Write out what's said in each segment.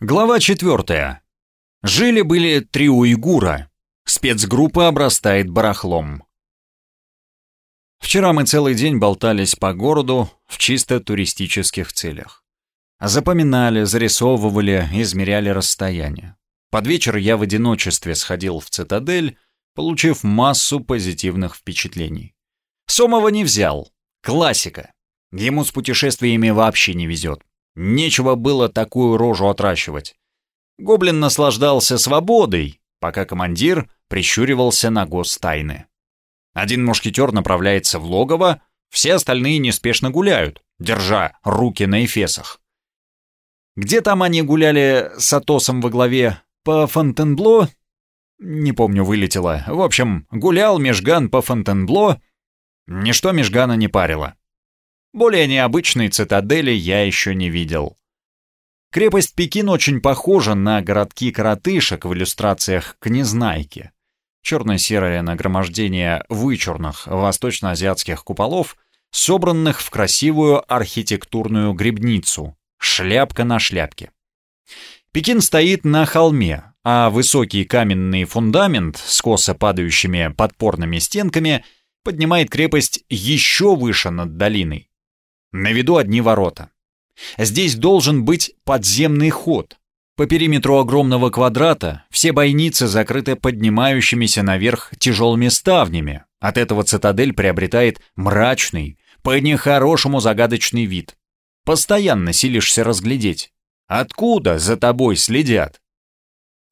Глава четвертая. Жили-были три уйгура. Спецгруппа обрастает барахлом. Вчера мы целый день болтались по городу в чисто туристических целях. Запоминали, зарисовывали, измеряли расстояние. Под вечер я в одиночестве сходил в цитадель, получив массу позитивных впечатлений. Сомова не взял. Классика. Ему с путешествиями вообще не везет. Нечего было такую рожу отращивать. Гоблин наслаждался свободой, пока командир прищуривался на гостайны. Один мушкетер направляется в логово, все остальные неспешно гуляют, держа руки на эфесах. Где там они гуляли с Атосом во главе? По Фонтенбло? Не помню, вылетело. В общем, гулял Межган по Фонтенбло. Ничто Межгана не парило. Более необычной цитадели я еще не видел. Крепость Пекин очень похожа на городки коротышек в иллюстрациях к Незнайке. Черно-серое нагромождение вычурных восточно-азиатских куполов, собранных в красивую архитектурную грибницу, шляпка на шляпке. Пекин стоит на холме, а высокий каменный фундамент с косо падающими подпорными стенками поднимает крепость еще выше над долиной. На виду одни ворота. Здесь должен быть подземный ход. По периметру огромного квадрата все бойницы закрыты поднимающимися наверх тяжелыми ставнями. От этого цитадель приобретает мрачный, по-нехорошему загадочный вид. Постоянно силишься разглядеть. Откуда за тобой следят?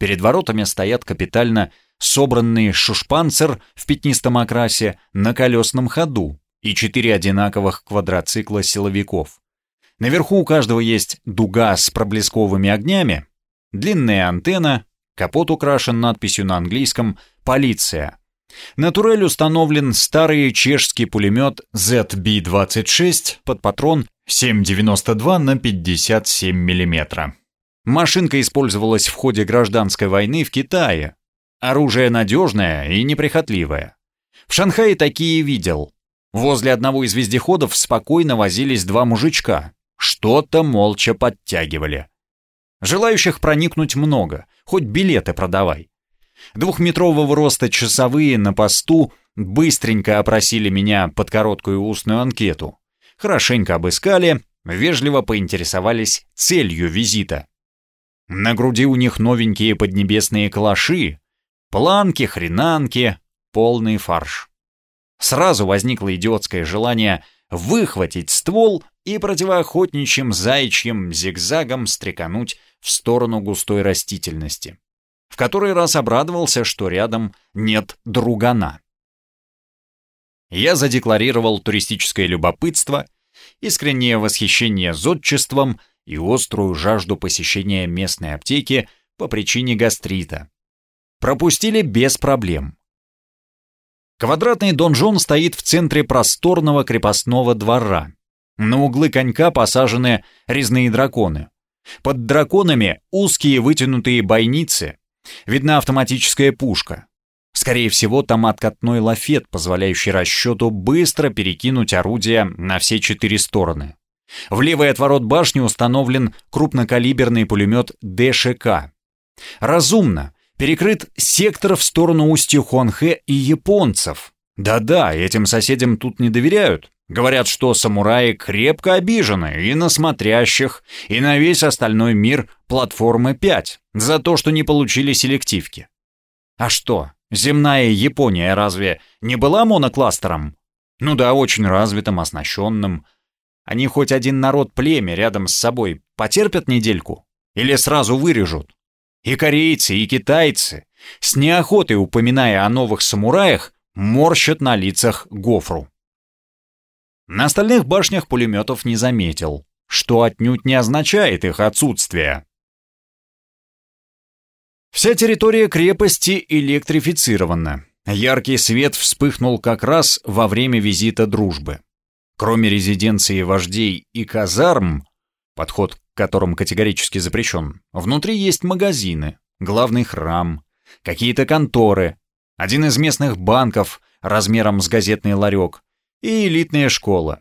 Перед воротами стоят капитально собранный шушпанцер в пятнистом окрасе на колесном ходу, и четыре одинаковых квадроцикла силовиков. Наверху у каждого есть дуга с проблесковыми огнями, длинная антенна, капот украшен надписью на английском «Полиция». На турель установлен старый чешский пулемет ZB-26 под патрон 7,92 на 57 мм. Машинка использовалась в ходе гражданской войны в Китае. Оружие надежное и неприхотливое. В Шанхае такие видел. Возле одного из вездеходов спокойно возились два мужичка. Что-то молча подтягивали. Желающих проникнуть много, хоть билеты продавай. Двухметрового роста часовые на посту быстренько опросили меня под короткую устную анкету. Хорошенько обыскали, вежливо поинтересовались целью визита. На груди у них новенькие поднебесные калаши, планки, хренанки, полный фарш сразу возникло идиотское желание выхватить ствол и противоохотничьим заячьим зигзагом стрекануть в сторону густой растительности. В который раз обрадовался, что рядом нет другана. Я задекларировал туристическое любопытство, искреннее восхищение зодчеством и острую жажду посещения местной аптеки по причине гастрита. Пропустили без проблем. Квадратный донжон стоит в центре просторного крепостного двора. На углы конька посажены резные драконы. Под драконами узкие вытянутые бойницы. Видна автоматическая пушка. Скорее всего, там откатной лафет, позволяющий расчету быстро перекинуть орудие на все четыре стороны. В левый отворот башни установлен крупнокалиберный пулемет ДШК. Разумно, перекрыт сектор в сторону устья Хуанхэ и японцев. Да-да, этим соседям тут не доверяют. Говорят, что самураи крепко обижены и на смотрящих, и на весь остальной мир платформы 5 за то, что не получили селективки. А что, земная Япония разве не была монокластером? Ну да, очень развитым, оснащенным. Они хоть один народ-племя рядом с собой потерпят недельку? Или сразу вырежут? И корейцы, и китайцы, с неохотой упоминая о новых самураях, морщат на лицах гофру. На остальных башнях пулеметов не заметил, что отнюдь не означает их отсутствие. Вся территория крепости электрифицирована. Яркий свет вспыхнул как раз во время визита дружбы. Кроме резиденции вождей и казарм, подход которым категорически запрещен, внутри есть магазины, главный храм, какие-то конторы, один из местных банков размером с газетный ларек и элитная школа.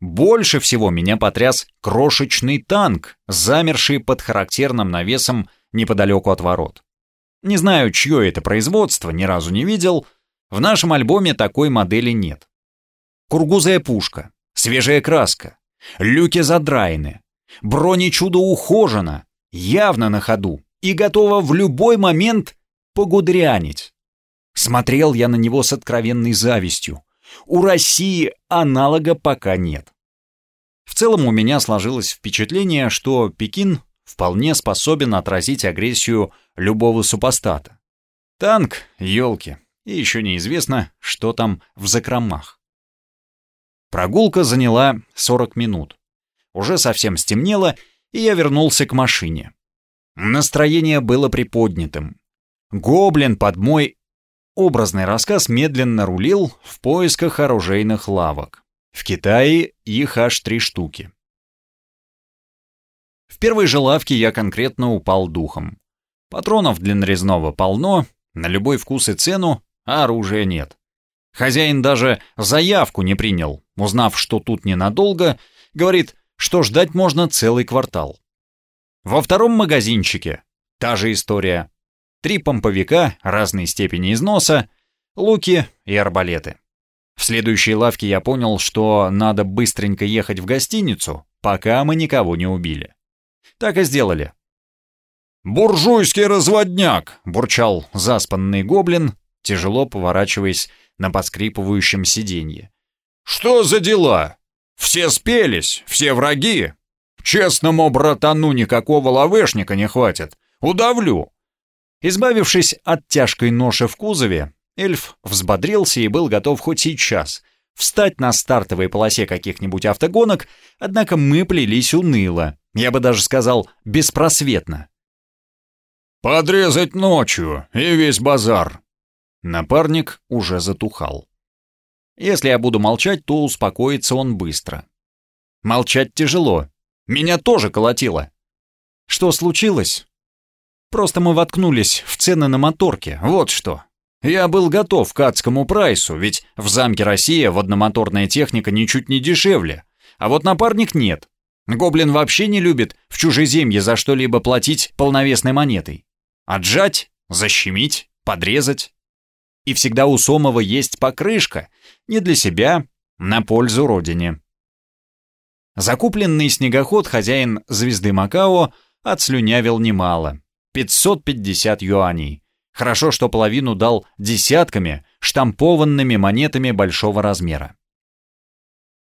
больше всего меня потряс крошечный танк, замерший под характерным навесом неподалеку от ворот. Не знаю, чье это производство, ни разу не видел. В нашем альбоме такой модели нет. Кургузая пушка, свежая краска, люки задраены, бронечудо ухожено, явно на ходу и готово в любой момент погудрянить. Смотрел я на него с откровенной завистью. У России аналога пока нет. В целом у меня сложилось впечатление, что Пекин вполне способен отразить агрессию любого супостата. Танк, елки, и еще неизвестно, что там в закромах. Прогулка заняла 40 минут. Уже совсем стемнело, и я вернулся к машине. Настроение было приподнятым. Гоблин под мой образный рассказ медленно рулил в поисках оружейных лавок. В Китае их аж три штуки. В первой же лавке я конкретно упал духом. Патронов для нарезного полно, на любой вкус и цену, а оружия нет. Хозяин даже заявку не принял, узнав, что тут ненадолго, говорит, что ждать можно целый квартал. Во втором магазинчике та же история. Три помповика разной степени износа, луки и арбалеты. В следующей лавке я понял, что надо быстренько ехать в гостиницу, пока мы никого не убили. Так и сделали. «Буржуйский разводняк!» — бурчал заспанный гоблин, тяжело поворачиваясь на подскрипывающем сиденье. «Что за дела? Все спелись, все враги. Честному братану никакого лавешника не хватит. Удавлю!» Избавившись от тяжкой ноши в кузове, Эльф взбодрился и был готов хоть сейчас встать на стартовой полосе каких-нибудь автогонок, однако мы плелись уныло, я бы даже сказал, беспросветно. «Подрезать ночью, и весь базар!» Напарник уже затухал. Если я буду молчать, то успокоится он быстро. Молчать тяжело. Меня тоже колотило. Что случилось? Просто мы воткнулись в цены на моторке, вот что. Я был готов к адскому прайсу, ведь в замке Россия водномоторная техника ничуть не дешевле. А вот напарник нет. Гоблин вообще не любит в чужеземье за что-либо платить полновесной монетой. Отжать, защемить, подрезать. И всегда у Сомова есть покрышка. Не для себя, на пользу родине. Закупленный снегоход хозяин «Звезды Макао» отслюнявил немало. 550 юаней. Хорошо, что половину дал десятками, штампованными монетами большого размера.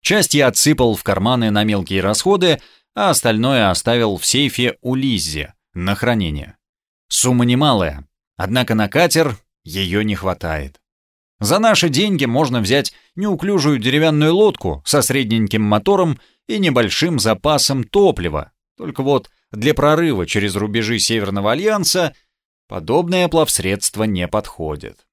Часть я отсыпал в карманы на мелкие расходы, а остальное оставил в сейфе у Лиззи на хранение. Сумма немалая, однако на катер ее не хватает. За наши деньги можно взять неуклюжую деревянную лодку со средненьким мотором и небольшим запасом топлива. Только вот для прорыва через рубежи Северного Альянса Подобное плавсредство не подходит.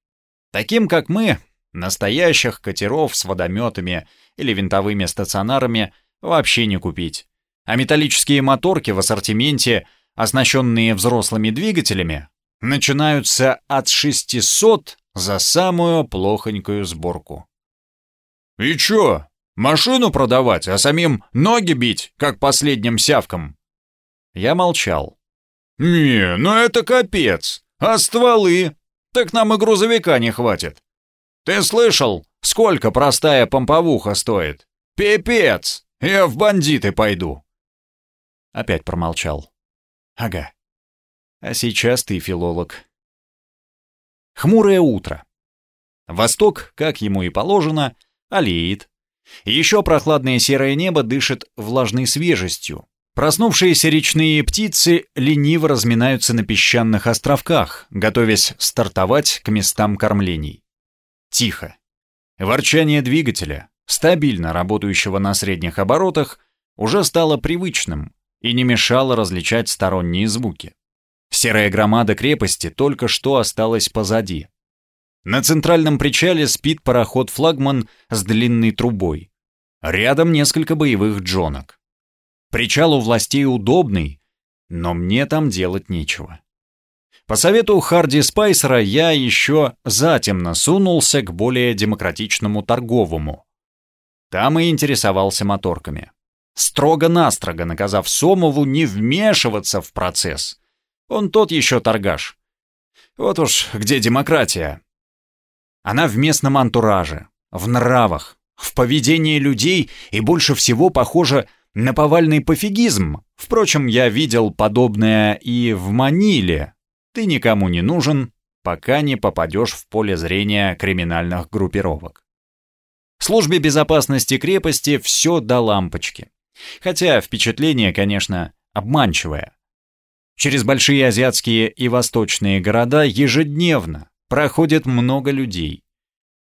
Таким, как мы, настоящих катеров с водометами или винтовыми стационарами вообще не купить. А металлические моторки в ассортименте, оснащенные взрослыми двигателями, начинаются от 600 за самую плохонькую сборку. «И чё, машину продавать, а самим ноги бить, как последним сявкам?» Я молчал. «Не, ну это капец! А стволы? Так нам и грузовика не хватит. Ты слышал, сколько простая помповуха стоит? Пипец! Я в бандиты пойду!» Опять промолчал. «Ага. А сейчас ты филолог». Хмурое утро. Восток, как ему и положено, олеет. Еще прохладное серое небо дышит влажной свежестью, Проснувшиеся речные птицы лениво разминаются на песчаных островках, готовясь стартовать к местам кормлений. Тихо. Ворчание двигателя, стабильно работающего на средних оборотах, уже стало привычным и не мешало различать сторонние звуки. Серая громада крепости только что осталась позади. На центральном причале спит пароход-флагман с длинной трубой. Рядом несколько боевых джонок. Причал у властей удобный, но мне там делать нечего. По совету Харди Спайсера я еще затем насунулся к более демократичному торговому. там и интересовался моторками. Строго-настрого наказав Сомову не вмешиваться в процесс. Он тот еще торгаш. Вот уж где демократия. Она в местном антураже, в нравах, в поведении людей и больше всего похожа на повальный пофигизм. Впрочем, я видел подобное и в Маниле. Ты никому не нужен, пока не попадешь в поле зрения криминальных группировок. Службе безопасности крепости все до лампочки. Хотя впечатление, конечно, обманчивое. Через большие азиатские и восточные города ежедневно проходит много людей.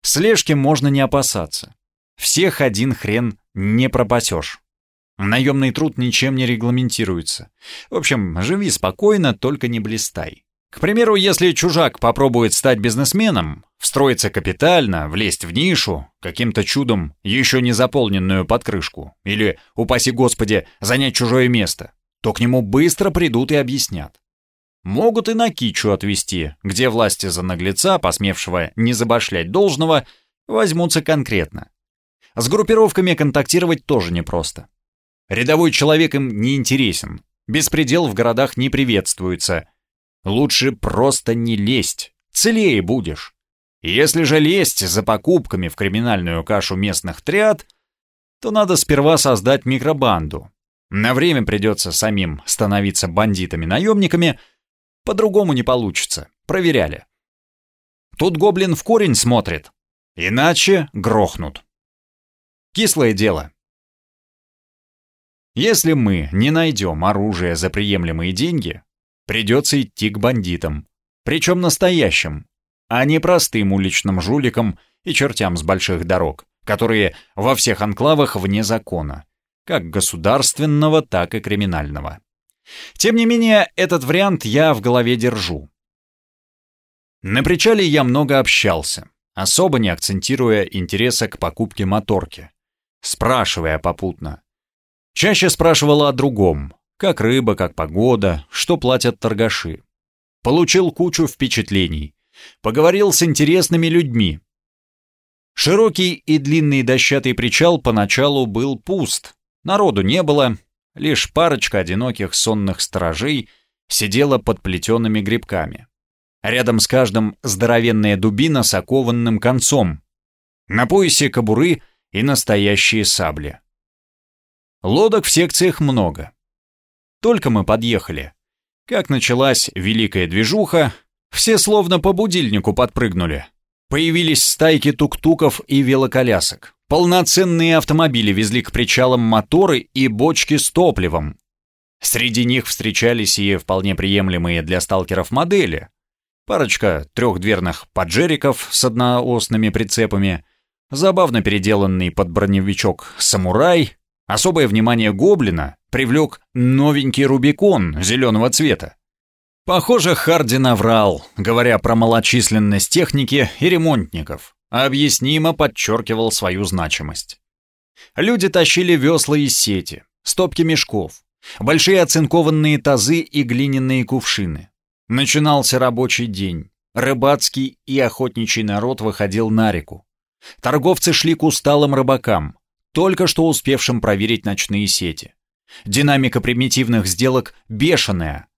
Слежки можно не опасаться. Всех один хрен не пропасешь. Наемный труд ничем не регламентируется. В общем, живи спокойно, только не блистай. К примеру, если чужак попробует стать бизнесменом, встроиться капитально, влезть в нишу, каким-то чудом еще не заполненную под крышку, или, упаси господи, занять чужое место, то к нему быстро придут и объяснят. Могут и на кичу отвести, где власти за наглеца, посмевшего не забашлять должного, возьмутся конкретно. С группировками контактировать тоже непросто. Рядовой человек им не интересен, беспредел в городах не приветствуется. Лучше просто не лезть, целее будешь. Если же лезть за покупками в криминальную кашу местных триад, то надо сперва создать микробанду. На время придется самим становиться бандитами-наемниками, по-другому не получится, проверяли. Тут гоблин в корень смотрит, иначе грохнут. Кислое дело. Если мы не найдем оружие за приемлемые деньги, придется идти к бандитам, причем настоящим, а не простым уличным жуликам и чертям с больших дорог, которые во всех анклавах вне закона, как государственного, так и криминального. Тем не менее, этот вариант я в голове держу. На причале я много общался, особо не акцентируя интереса к покупке моторки, спрашивая попутно. Чаще спрашивала о другом, как рыба, как погода, что платят торгаши. Получил кучу впечатлений, поговорил с интересными людьми. Широкий и длинный дощатый причал поначалу был пуст, народу не было, Лишь парочка одиноких сонных сторожей сидела под плетеными грибками. Рядом с каждым здоровенная дубина с окованным концом. На поясе кобуры и настоящие сабли. Лодок в секциях много. Только мы подъехали. Как началась великая движуха, все словно по будильнику подпрыгнули. Появились стайки тук-туков и велоколясок. Полноценные автомобили везли к причалам моторы и бочки с топливом. Среди них встречались и вполне приемлемые для сталкеров модели. Парочка трехдверных поджериков с одноосными прицепами, забавно переделанный под броневичок «Самурай», особое внимание гоблина привлек новенький Рубикон зеленого цвета. Похоже, Харди наврал, говоря про малочисленность техники и ремонтников объяснимо подчеркивал свою значимость. Люди тащили весла и сети, стопки мешков, большие оцинкованные тазы и глиняные кувшины. Начинался рабочий день. Рыбацкий и охотничий народ выходил на реку. Торговцы шли к усталым рыбакам, только что успевшим проверить ночные сети. Динамика примитивных сделок бешеная.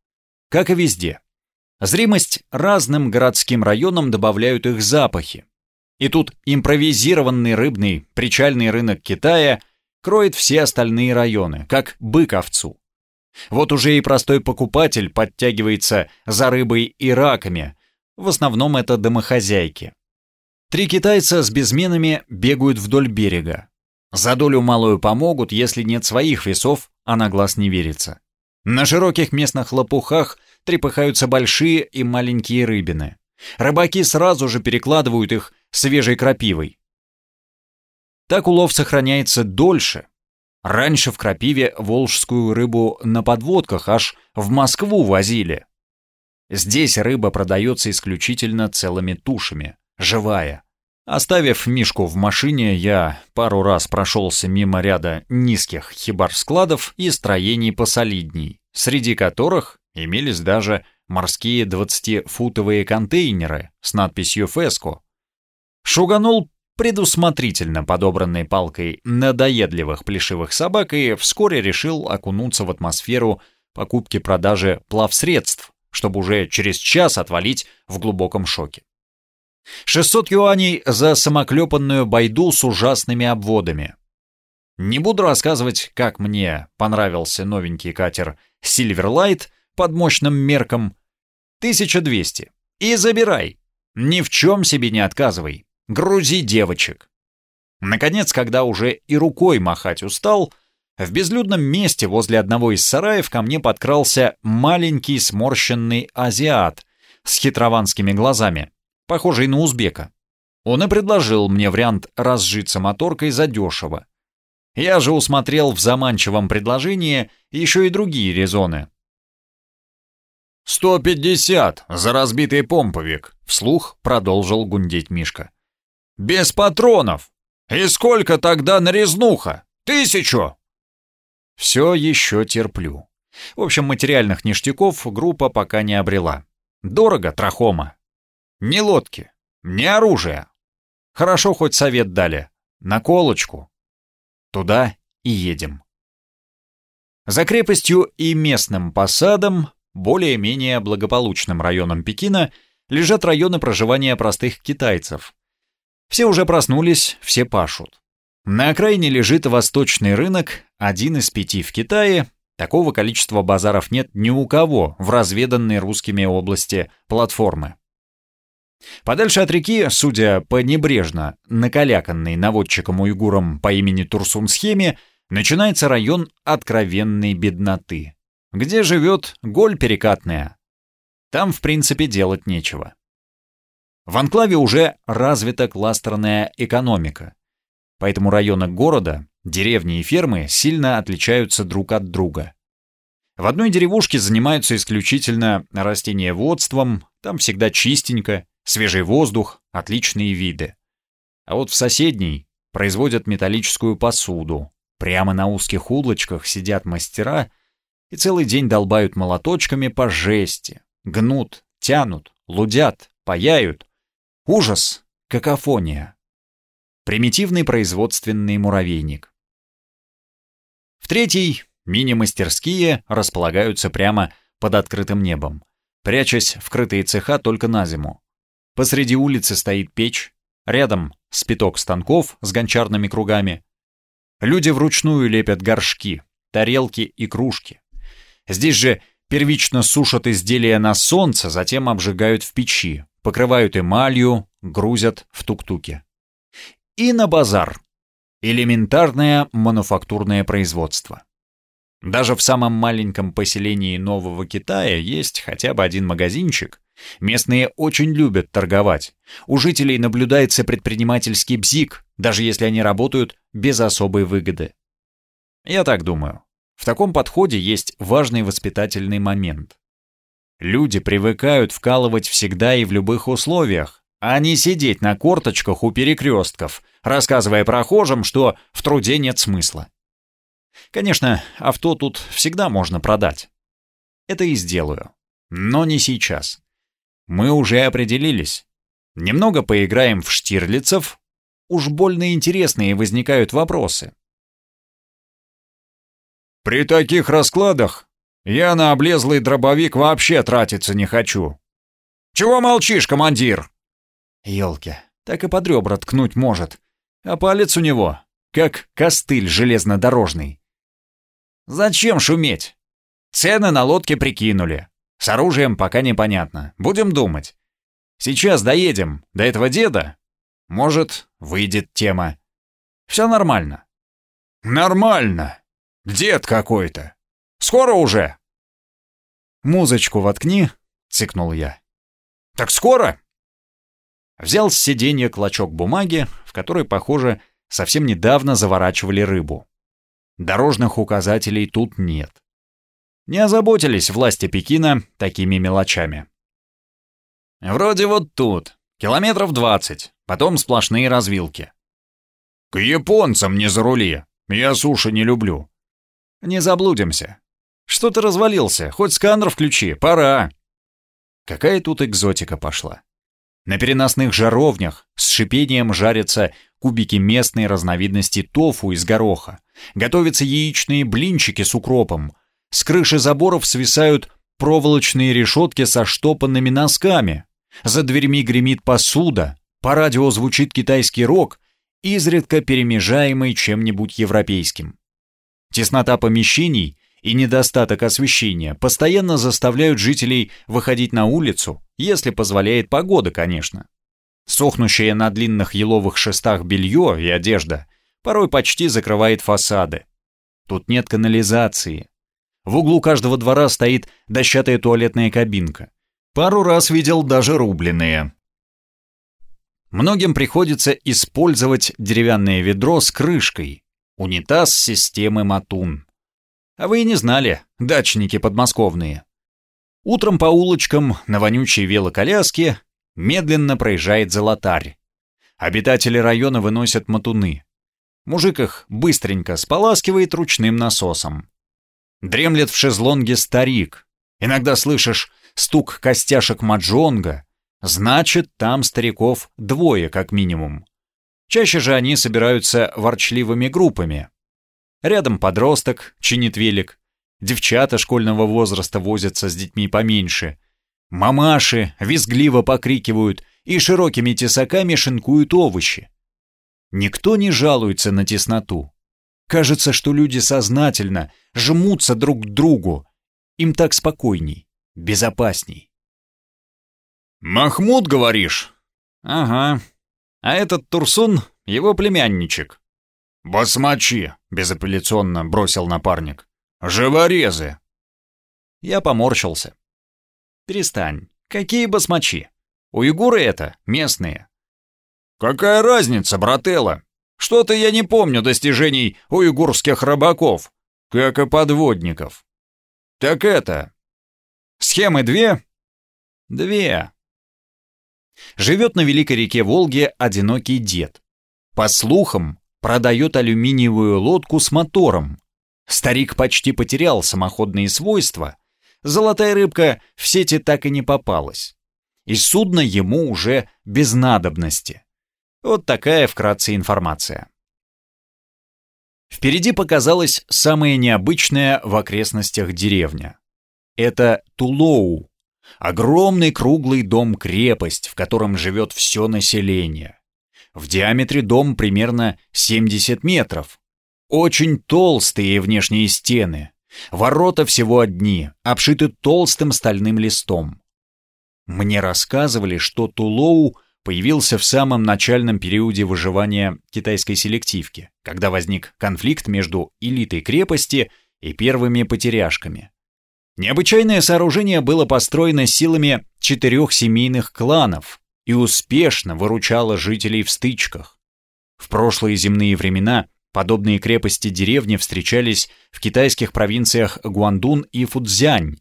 Как и везде. Зримость разным городским районам добавляют их запахи. И тут импровизированный рыбный причальный рынок Китая кроет все остальные районы, как бык овцу. Вот уже и простой покупатель подтягивается за рыбой и раками, в основном это домохозяйки. Три китайца с безменами бегают вдоль берега. За долю малую помогут, если нет своих весов, а на глаз не верится. На широких местных лопухах трепыхаются большие и маленькие рыбины. Рыбаки сразу же перекладывают их свежей крапивой. Так улов сохраняется дольше. Раньше в крапиве волжскую рыбу на подводках аж в Москву возили. Здесь рыба продается исключительно целыми тушами, живая. Оставив Мишку в машине, я пару раз прошелся мимо ряда низких хибар-складов и строений посолидней, среди которых имелись даже морские 20-футовые контейнеры с надписью «Феско», Шуганул предусмотрительно подобранной палкой надоедливых плешивых собак и вскоре решил окунуться в атмосферу покупки-продажи плавсредств, чтобы уже через час отвалить в глубоком шоке. 600 юаней за самоклепанную байду с ужасными обводами. Не буду рассказывать, как мне понравился новенький катер Silverlight под мощным мерком. 1200. И забирай. Ни в чем себе не отказывай. Грузи девочек. Наконец, когда уже и рукой махать устал, в безлюдном месте возле одного из сараев ко мне подкрался маленький сморщенный азиат с хитрованскими глазами, похожий на узбека. Он и предложил мне вариант разжиться моторкой задешево. Я же усмотрел в заманчивом предложении еще и другие резоны. «Сто пятьдесят за разбитый помповик», — вслух продолжил гундеть Мишка. Без патронов. И сколько тогда нарезнуха? Тысячу!» Все еще терплю. В общем, материальных ништяков группа пока не обрела. Дорого, трахома. Ни лодки, ни оружия. Хорошо хоть совет дали. На колочку. Туда и едем. За крепостью и местным посадом, более-менее благополучным районом Пекина, лежат районы проживания простых китайцев, все уже проснулись, все пашут. На окраине лежит восточный рынок, один из пяти в Китае. Такого количества базаров нет ни у кого в разведанной русскими области платформы. Подальше от реки, судя по небрежно накаляканной наводчиком-уйгуром по имени Турсун-схеме, начинается район откровенной бедноты, где живет голь перекатная. Там, в принципе, делать нечего. В анклаве уже развита кластерная экономика, поэтому районы города, деревни и фермы сильно отличаются друг от друга. В одной деревушке занимаются исключительно растениеводством, там всегда чистенько, свежий воздух, отличные виды. А вот в соседней производят металлическую посуду, прямо на узких улочках сидят мастера и целый день долбают молоточками по жести, гнут, тянут, лудят, паяют, Ужас, какофония. Примитивный производственный муравейник. В третьей мини-мастерские располагаются прямо под открытым небом, прячась в крытые цеха только на зиму. Посреди улицы стоит печь, рядом спиток станков с гончарными кругами. Люди вручную лепят горшки, тарелки и кружки. Здесь же первично сушат изделия на солнце, затем обжигают в печи, покрывают эмалью, грузят в тук-туке. И на базар. Элементарное мануфактурное производство. Даже в самом маленьком поселении Нового Китая есть хотя бы один магазинчик. Местные очень любят торговать. У жителей наблюдается предпринимательский бзик, даже если они работают без особой выгоды. Я так думаю. В таком подходе есть важный воспитательный момент. Люди привыкают вкалывать всегда и в любых условиях, а не сидеть на корточках у перекрестков, рассказывая прохожим, что в труде нет смысла. Конечно, авто тут всегда можно продать. Это и сделаю. Но не сейчас. Мы уже определились. Немного поиграем в Штирлицев. Уж больно интересные возникают вопросы. При таких раскладах я на облезлый дробовик вообще тратиться не хочу. Чего молчишь, командир? Ёлки, так и под ребра ткнуть может. А палец у него, как костыль железнодорожный. Зачем шуметь? Цены на лодке прикинули. С оружием пока непонятно. Будем думать. Сейчас доедем до этого деда. Может, выйдет тема. Все нормально. Нормально. Дед какой-то. Скоро уже?» «Музычку воткни», — цикнул я. «Так скоро?» Взял с сиденья клочок бумаги, в который, похоже, совсем недавно заворачивали рыбу. Дорожных указателей тут нет. Не озаботились власти Пекина такими мелочами. «Вроде вот тут, километров двадцать, потом сплошные развилки». «К японцам не зарули, я суши не люблю». «Не заблудимся, что ты развалился? Хоть сканер включи, пора. Какая тут экзотика пошла. На переносных жаровнях с шипением жарятся кубики местной разновидности тофу из гороха, готовятся яичные блинчики с укропом, с крыши заборов свисают проволочные решетки со штопанными носками, за дверьми гремит посуда, по радио звучит китайский рок, изредка перемежаемый чем-нибудь европейским. Теснота помещений и недостаток освещения постоянно заставляют жителей выходить на улицу, если позволяет погода, конечно. Сохнущее на длинных еловых шестах белье и одежда порой почти закрывает фасады. Тут нет канализации. В углу каждого двора стоит дощатая туалетная кабинка. Пару раз видел даже рубленые. Многим приходится использовать деревянное ведро с крышкой, унитаз системы Матун. А вы и не знали, дачники подмосковные. Утром по улочкам на вонючей велоколяске медленно проезжает золотарь. Обитатели района выносят матуны. Мужик их быстренько споласкивает ручным насосом. Дремлет в шезлонге старик. Иногда слышишь стук костяшек маджонга, значит, там стариков двое как минимум. Чаще же они собираются ворчливыми группами. Рядом подросток, чинит велик, девчата школьного возраста возятся с детьми поменьше, мамаши визгливо покрикивают и широкими тесаками шинкуют овощи. Никто не жалуется на тесноту. Кажется, что люди сознательно жмутся друг к другу. Им так спокойней, безопасней. «Махмуд, говоришь?» «Ага. А этот Турсун — его племянничек». «Басмачи», — безапелляционно бросил напарник. «Живорезы». Я поморщился. «Перестань. Какие басмачи? Уйгуры это, местные». «Какая разница, брателла? Что-то я не помню достижений уйгурских рыбаков, как и подводников». «Так это...» «Схемы две?» «Две», Живет на великой реке Волге одинокий дед. По слухам, продает алюминиевую лодку с мотором. Старик почти потерял самоходные свойства. Золотая рыбка в сети так и не попалась. И судно ему уже без надобности. Вот такая вкратце информация. Впереди показалась самая необычная в окрестностях деревня. Это Тулоу, Огромный круглый дом-крепость, в котором живет все население. В диаметре дом примерно 70 метров. Очень толстые внешние стены. Ворота всего одни, обшиты толстым стальным листом. Мне рассказывали, что Тулоу появился в самом начальном периоде выживания китайской селективки, когда возник конфликт между элитой крепости и первыми потеряшками. Необычайное сооружение было построено силами четырех семейных кланов и успешно выручало жителей в стычках. В прошлые земные времена подобные крепости-деревни встречались в китайских провинциях Гуандун и Фудзянь.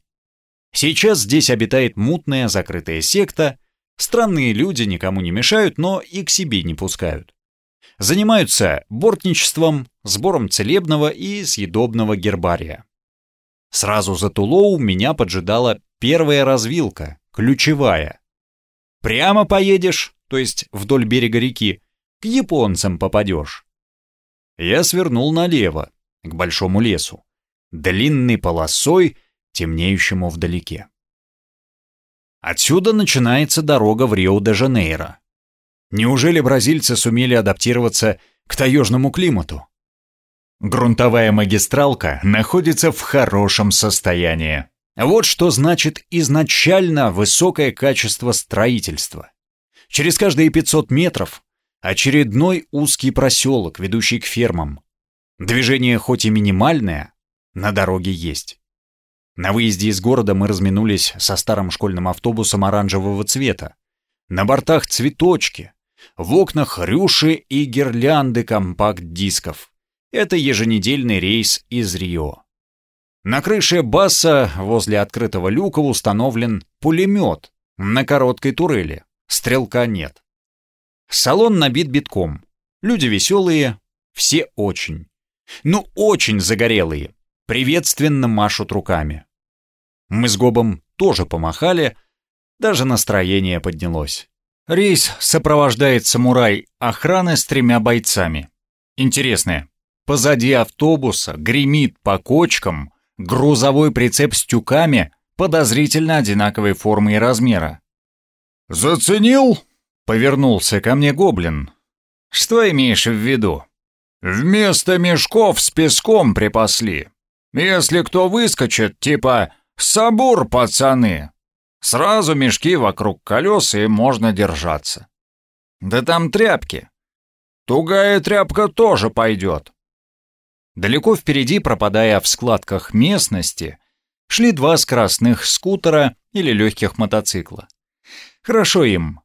Сейчас здесь обитает мутная закрытая секта, странные люди никому не мешают, но и к себе не пускают. Занимаются бортничеством, сбором целебного и съедобного гербария. Сразу за Тулоу меня поджидала первая развилка, ключевая. Прямо поедешь, то есть вдоль берега реки, к японцам попадешь. Я свернул налево, к большому лесу, длинной полосой, темнеющему вдалеке. Отсюда начинается дорога в Рио-де-Жанейро. Неужели бразильцы сумели адаптироваться к таежному климату? Грунтовая магистралка находится в хорошем состоянии. Вот что значит изначально высокое качество строительства. Через каждые 500 метров очередной узкий проселок, ведущий к фермам. Движение хоть и минимальное, на дороге есть. На выезде из города мы разминулись со старым школьным автобусом оранжевого цвета. На бортах цветочки, в окнах рюши и гирлянды компакт-дисков. Это еженедельный рейс из Рио. На крыше баса возле открытого люка установлен пулемет на короткой турели. Стрелка нет. Салон набит битком. Люди веселые, все очень. Ну, очень загорелые. Приветственно машут руками. Мы с Гобом тоже помахали, даже настроение поднялось. Рейс сопровождает самурай охраны с тремя бойцами. Интересное. Позади автобуса гремит по кочкам грузовой прицеп с тюками подозрительно одинаковой формы и размера. «Заценил?» — повернулся ко мне гоблин. «Что имеешь в виду?» «Вместо мешков с песком припасли. Если кто выскочит, типа «Сабур, пацаны!» Сразу мешки вокруг колес, и можно держаться. Да там тряпки. Тугая тряпка тоже пойдет. Далеко впереди, пропадая в складках местности, шли два скоростных скутера или легких мотоцикла. Хорошо им.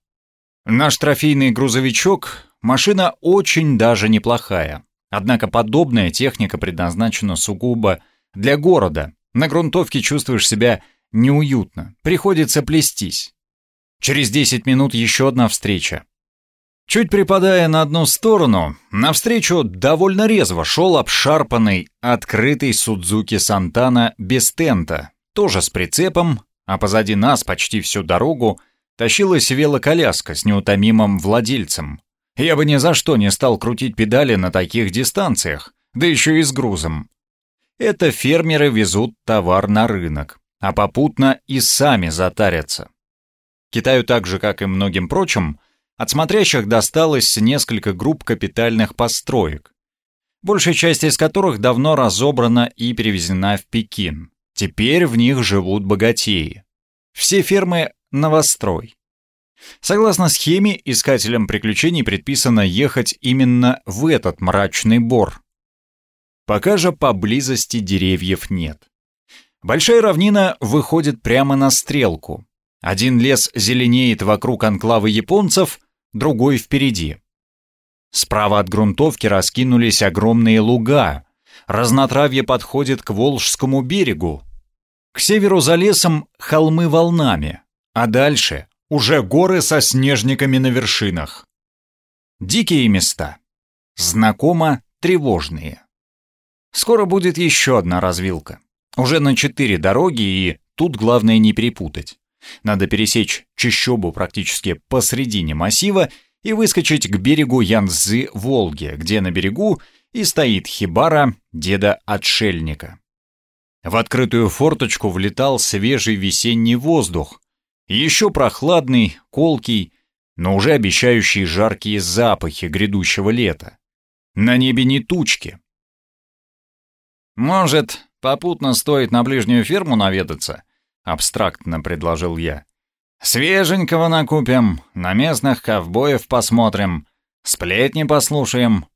Наш трофейный грузовичок — машина очень даже неплохая. Однако подобная техника предназначена сугубо для города. На грунтовке чувствуешь себя неуютно, приходится плестись. Через 10 минут еще одна встреча. Чуть припадая на одну сторону, навстречу довольно резво шел обшарпанный, открытый Судзуки Сантана без тента, тоже с прицепом, а позади нас почти всю дорогу тащилась велоколяска с неутомимым владельцем. Я бы ни за что не стал крутить педали на таких дистанциях, да еще и с грузом. Это фермеры везут товар на рынок а попутно и сами затарятся. Китаю так же, как и многим прочим, от смотрящих досталось несколько групп капитальных построек, большая часть из которых давно разобрана и перевезена в Пекин. Теперь в них живут богатеи. Все фермы — новострой. Согласно схеме, искателям приключений предписано ехать именно в этот мрачный бор. Пока же поблизости деревьев нет. Большая равнина выходит прямо на стрелку. Один лес зеленеет вокруг анклавы японцев, другой впереди. Справа от грунтовки раскинулись огромные луга. Разнотравье подходит к Волжскому берегу. К северу за лесом холмы волнами, а дальше уже горы со снежниками на вершинах. Дикие места. Знакомо тревожные. Скоро будет еще одна развилка. Уже на четыре дороги, и тут главное не перепутать. Надо пересечь чащобу практически посредине массива и выскочить к берегу Янцзы-Волги, где на берегу и стоит хибара деда-отшельника. В открытую форточку влетал свежий весенний воздух, еще прохладный, колкий, но уже обещающий жаркие запахи грядущего лета. На небе не тучки. «Может, Попутно стоит на ближнюю ферму наведаться, абстрактно предложил я. Свеженького накупим, на местных ковбоев посмотрим, сплетни послушаем.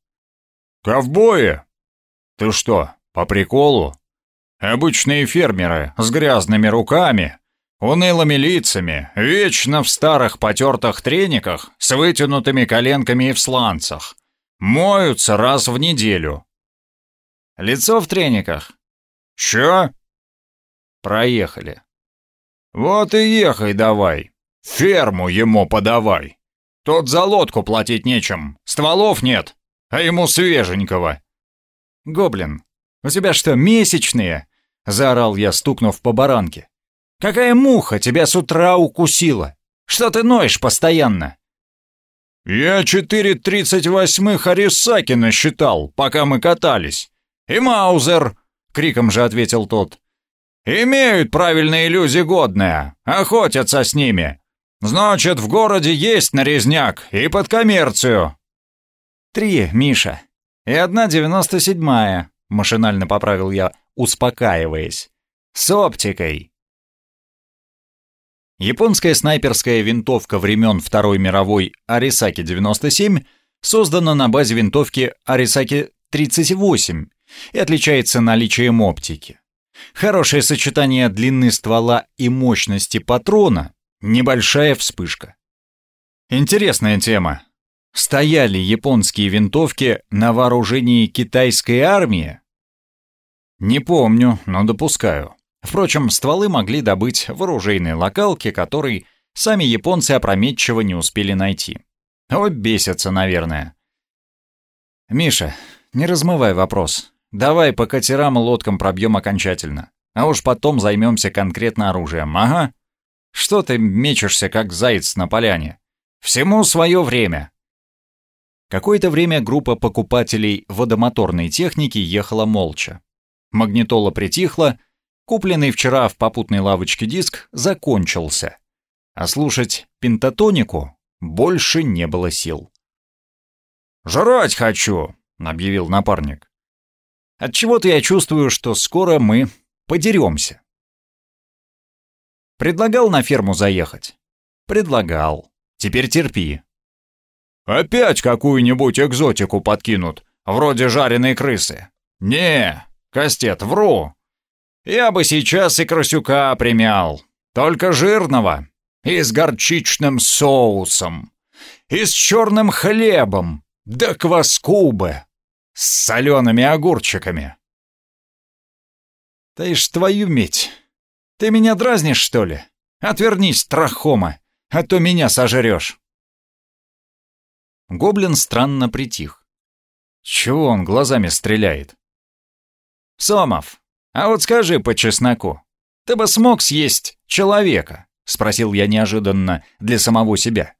Ковбои? Ты что, по приколу? Обычные фермеры с грязными руками, унылыми лицами, вечно в старых потертых трениках с вытянутыми коленками и в сланцах. Моются раз в неделю. Лицо в трениках, «Чё?» «Проехали». «Вот и ехай давай. Ферму ему подавай. Тот за лодку платить нечем, стволов нет, а ему свеженького». «Гоблин, у тебя что, месячные?» — заорал я, стукнув по баранке. «Какая муха тебя с утра укусила? Что ты ноешь постоянно?» «Я четыре тридцать восьмых Арисаки насчитал, пока мы катались. И Маузер, — криком же ответил тот. «Имеют правильные иллюзии годные, охотятся с ними. Значит, в городе есть нарезняк и под коммерцию». «Три, Миша, и одна девяносто седьмая», — машинально поправил я, успокаиваясь. «С оптикой». Японская снайперская винтовка времен Второй мировой Арисаки-97 создана на базе винтовки Арисаки-38 и отличается наличием оптики. Хорошее сочетание длины ствола и мощности патрона, небольшая вспышка. Интересная тема. Стояли японские винтовки на вооружении китайской армии? Не помню, но допускаю. Впрочем, стволы могли добыть в оружейной локалке, который сами японцы опрометчиво не успели найти. Вот бесятся, наверное. «Миша, не размывай вопрос. Давай по катерам и лодкам пробьем окончательно. А уж потом займемся конкретно оружием, ага. Что ты мечешься, как заяц на поляне? Всему свое время. Какое-то время группа покупателей водомоторной техники ехала молча. Магнитола притихла, купленный вчера в попутной лавочке диск закончился. А слушать пентатонику больше не было сил. «Жрать хочу!» — объявил напарник. Отчего-то я чувствую, что скоро мы подеремся. Предлагал на ферму заехать. Предлагал. Теперь терпи. Опять какую-нибудь экзотику подкинут, вроде жареной крысы. Не, Кастет, вру. Я бы сейчас и крысюка примял, только жирного, и с горчичным соусом, и с черным хлебом, да кваску бы, с солеными огурчиками. Ты ж твою медь. Ты меня дразнишь, что ли? Отвернись, трахома, а то меня сожрешь. Гоблин странно притих. Чего он глазами стреляет? «Сомов, а вот скажи по чесноку, ты бы смог съесть человека?» — спросил я неожиданно для самого себя.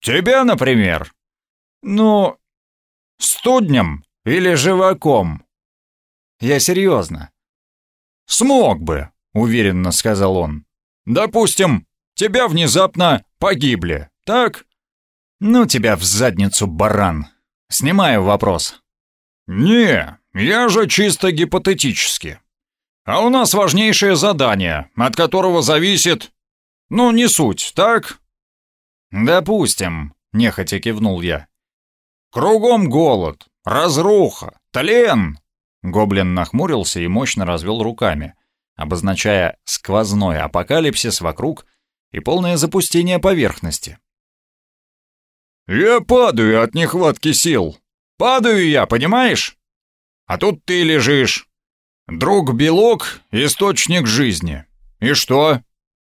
«Тебя, например?» «Ну, студнем или живаком?» «Я серьезно». «Смог бы», — уверенно сказал он. «Допустим, тебя внезапно погибли, так?» «Ну тебя в задницу, баран. Снимаю вопрос». «Не, я же чисто гипотетически. А у нас важнейшее задание, от которого зависит... Ну, не суть, так?» «Допустим», — нехотя кивнул я. «Кругом голод, разруха, тлен!» Гоблин нахмурился и мощно развел руками, обозначая сквозной апокалипсис вокруг и полное запустение поверхности. «Я падаю от нехватки сил. Падаю я, понимаешь? А тут ты лежишь. Друг-белок — источник жизни. И что?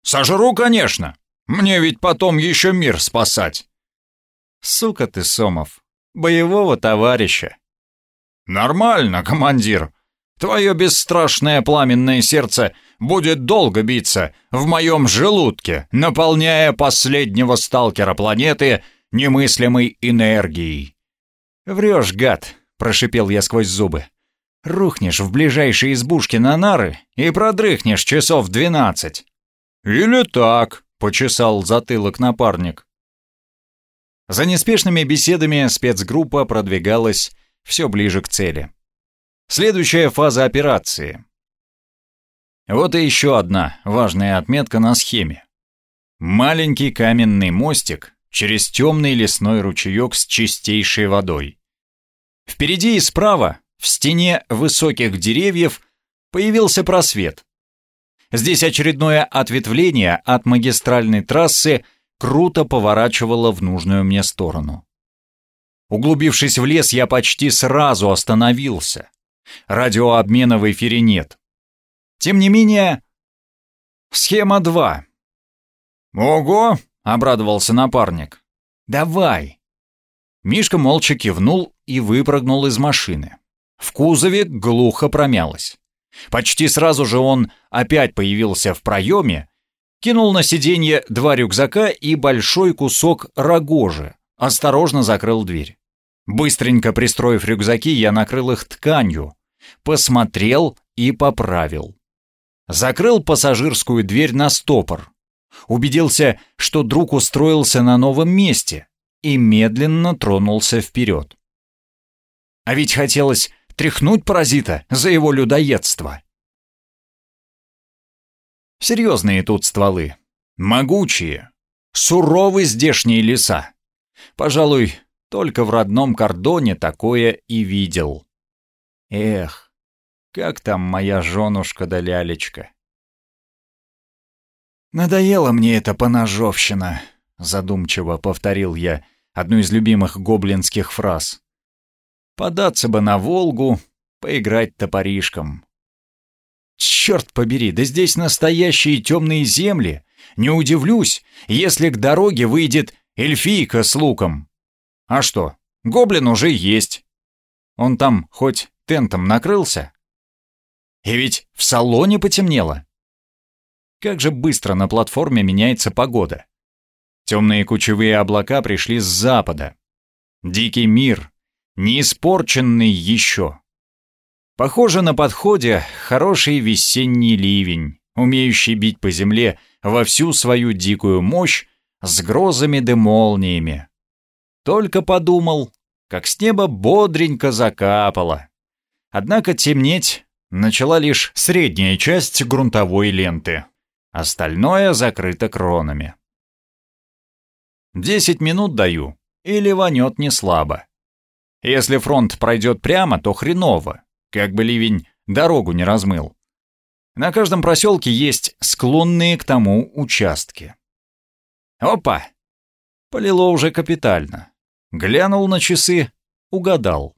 Сожру, конечно. Мне ведь потом еще мир спасать». «Сука ты, Сомов, боевого товарища». «Нормально, командир. Твое бесстрашное пламенное сердце будет долго биться в моем желудке, наполняя последнего сталкера планеты — немыслимой энергией. «Врешь, гад!» — прошипел я сквозь зубы. «Рухнешь в ближайшей избушке на нары и продрыхнешь часов двенадцать». «Или так», — почесал затылок напарник. За неспешными беседами спецгруппа продвигалась все ближе к цели. Следующая фаза операции. Вот и еще одна важная отметка на схеме. Маленький каменный мостик через темный лесной ручеек с чистейшей водой. Впереди и справа, в стене высоких деревьев, появился просвет. Здесь очередное ответвление от магистральной трассы круто поворачивало в нужную мне сторону. Углубившись в лес, я почти сразу остановился. Радиообмена в эфире нет. Тем не менее, схема 2. «Ого, — обрадовался напарник. «Давай!» Мишка молча кивнул и выпрыгнул из машины. В кузове глухо промялось. Почти сразу же он опять появился в проеме, кинул на сиденье два рюкзака и большой кусок рогожи, осторожно закрыл дверь. Быстренько пристроив рюкзаки, я накрыл их тканью, посмотрел и поправил. Закрыл пассажирскую дверь на стопор, убедился, что друг устроился на новом месте и медленно тронулся вперед. А ведь хотелось тряхнуть паразита за его людоедство. Серьезные тут стволы, могучие, суровы здешние леса. Пожалуй, только в родном кордоне такое и видел. Эх, как там моя женушка да лялечка. «Надоела мне эта поножовщина», — задумчиво повторил я одну из любимых гоблинских фраз. «Податься бы на Волгу, поиграть топоришком». «Черт побери, да здесь настоящие темные земли. Не удивлюсь, если к дороге выйдет эльфийка с луком. А что, гоблин уже есть. Он там хоть тентом накрылся? И ведь в салоне потемнело. Как же быстро на платформе меняется погода. Темные кучевые облака пришли с запада. Дикий мир, не испорченный еще. Похоже на подходе хороший весенний ливень, умеющий бить по земле во всю свою дикую мощь с грозами да молниями. Только подумал, как с неба бодренько закапало. Однако темнеть начала лишь средняя часть грунтовой ленты. Остальное закрыто кронами. Десять минут даю, и ливанет не слабо. Если фронт пройдет прямо, то хреново, как бы ливень дорогу не размыл. На каждом проселке есть склонные к тому участки. Опа! Полило уже капитально. Глянул на часы, угадал.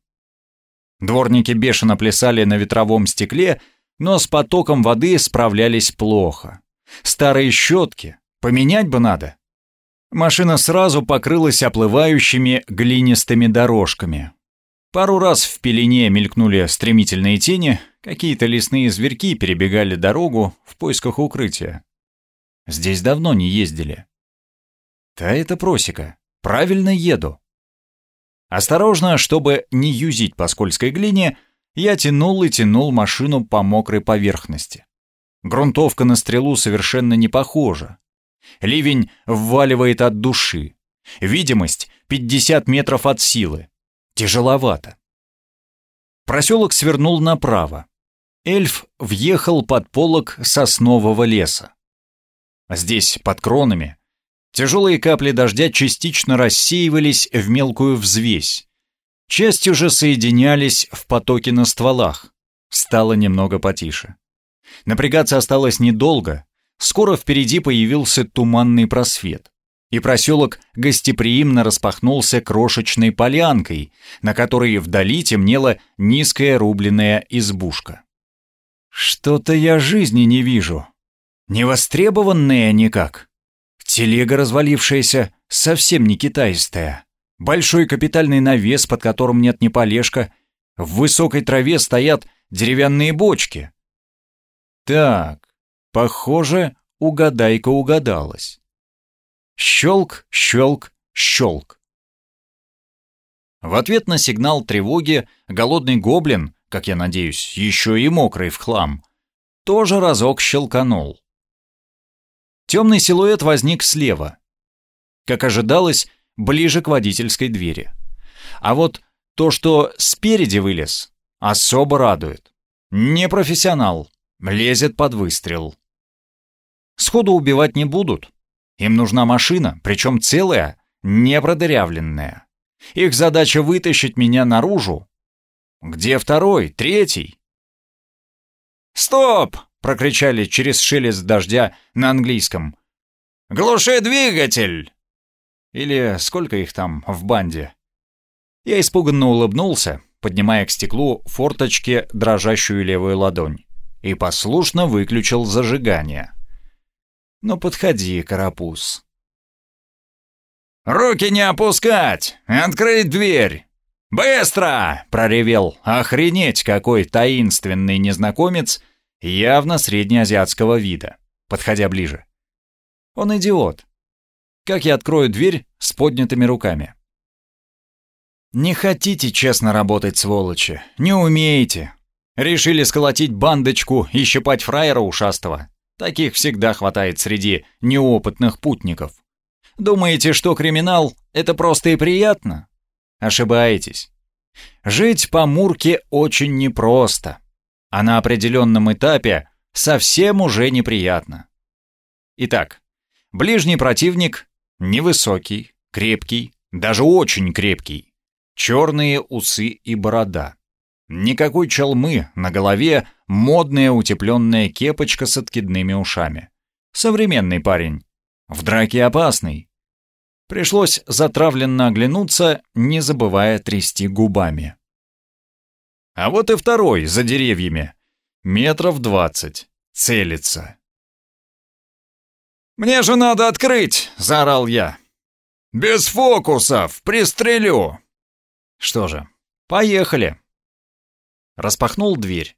Дворники бешено плясали на ветровом стекле, но с потоком воды справлялись плохо. Старые щетки, поменять бы надо. Машина сразу покрылась оплывающими глинистыми дорожками. Пару раз в пелене мелькнули стремительные тени, какие-то лесные зверьки перебегали дорогу в поисках укрытия. Здесь давно не ездили. Да это просека. Правильно еду. Осторожно, чтобы не юзить по скользкой глине, я тянул и тянул машину по мокрой поверхности. Грунтовка на стрелу совершенно не похожа. Ливень вваливает от души. Видимость 50 метров от силы. Тяжеловато. Проселок свернул направо. Эльф въехал под полог соснового леса. Здесь, под кронами, тяжелые капли дождя частично рассеивались в мелкую взвесь. Частью же соединялись в потоке на стволах. Стало немного потише. Напрягаться осталось недолго. Скоро впереди появился туманный просвет и проселок гостеприимно распахнулся крошечной полянкой, на которой вдали темнела низкая рубленная избушка. «Что-то я жизни не вижу. Невостребованная никак. Телега развалившаяся, совсем не китайская. Большой капитальный навес, под которым нет ни полежка. В высокой траве стоят деревянные бочки. Так, похоже, угадайка угадалась. Щелк, щелк, щелк. В ответ на сигнал тревоги голодный гоблин, как я надеюсь, еще и мокрый в хлам, тоже разок щелканул. Темный силуэт возник слева. Как ожидалось, ближе к водительской двери. А вот то, что спереди вылез, особо радует. Не профессионал, лезет под выстрел. Сходу убивать не будут, им нужна машина, причем целая, не продырявленная. Их задача вытащить меня наружу. Где второй, третий? «Стоп!» — прокричали через шелест дождя на английском. «Глуши двигатель!» Или сколько их там в банде? Я испуганно улыбнулся, поднимая к стеклу форточки дрожащую левую ладонь, и послушно выключил зажигание. Ну подходи, карапуз. «Руки не опускать! Открыть дверь!» «Быстро!» — проревел. Охренеть, какой таинственный незнакомец, явно среднеазиатского вида, подходя ближе. Он идиот. Как я открою дверь с поднятыми руками? Не хотите честно работать, сволочи, не умеете. Решили сколотить бандочку и щипать фраера ушастого. Таких всегда хватает среди неопытных путников. Думаете, что криминал — это просто и приятно? Ошибаетесь. Жить по Мурке очень непросто, а на определенном этапе совсем уже неприятно. Итак, ближний противник невысокий, крепкий, даже очень крепкий, черные усы и борода. Никакой чалмы, на голове модная утепленная кепочка с откидными ушами. Современный парень. В драке опасный. Пришлось затравленно оглянуться, не забывая трясти губами. А вот и второй, за деревьями. Метров двадцать. Целится. «Мне же надо открыть!» — заорал я. «Без фокусов! Пристрелю!» Что же, поехали. Распахнул дверь.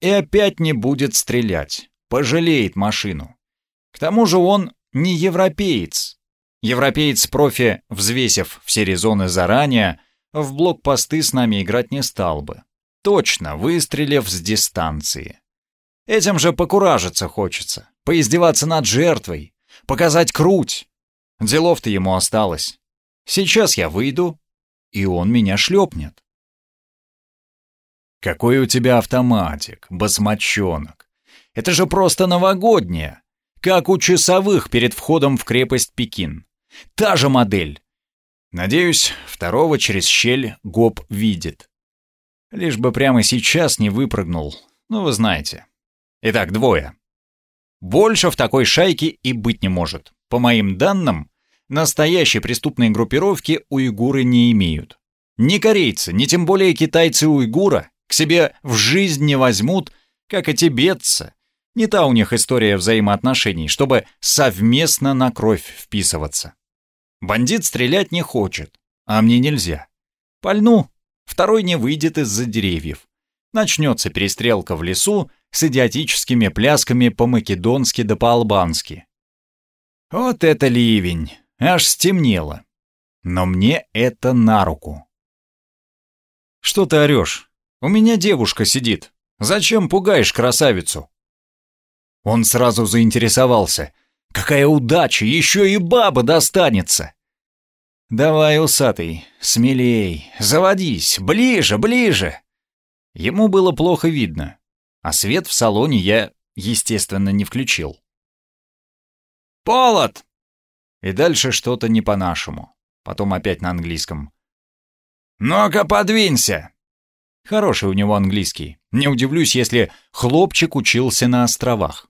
И опять не будет стрелять. Пожалеет машину. К тому же он не европеец. Европеец-профи, взвесив все резоны заранее, в блокпосты с нами играть не стал бы. Точно, выстрелив с дистанции. Этим же покуражиться хочется, поиздеваться над жертвой, показать круть. Делов-то ему осталось. Сейчас я выйду, и он меня шлепнет. Какой у тебя автоматик, басмачонок. Это же просто новогоднее, как у часовых перед входом в крепость Пекин. Та же модель. Надеюсь, второго через щель ГОП видит. Лишь бы прямо сейчас не выпрыгнул. Ну, вы знаете. Итак, двое. Больше в такой шайке и быть не может. По моим данным, настоящей преступной группировки уйгуры не имеют. Ни корейцы, ни тем более китайцы-уйгура к себе в жизнь не возьмут, как и тибетцы. Не та у них история взаимоотношений, чтобы совместно на кровь вписываться. Бандит стрелять не хочет, а мне нельзя. Пальну, второй не выйдет из-за деревьев. Начнется перестрелка в лесу с идиотическими плясками по-македонски да по-албански. Вот это ливень! Аж стемнело. Но мне это на руку. Что ты орешь? У меня девушка сидит. Зачем пугаешь красавицу? Он сразу заинтересовался. Какая удача, еще и баба достанется. Давай, усатый, смелей, заводись, ближе, ближе. Ему было плохо видно, а свет в салоне я, естественно, не включил. «Полот!» И дальше что-то не по-нашему. Потом опять на английском. «Ну-ка, подвинься!» Хороший у него английский. Не удивлюсь, если хлопчик учился на островах.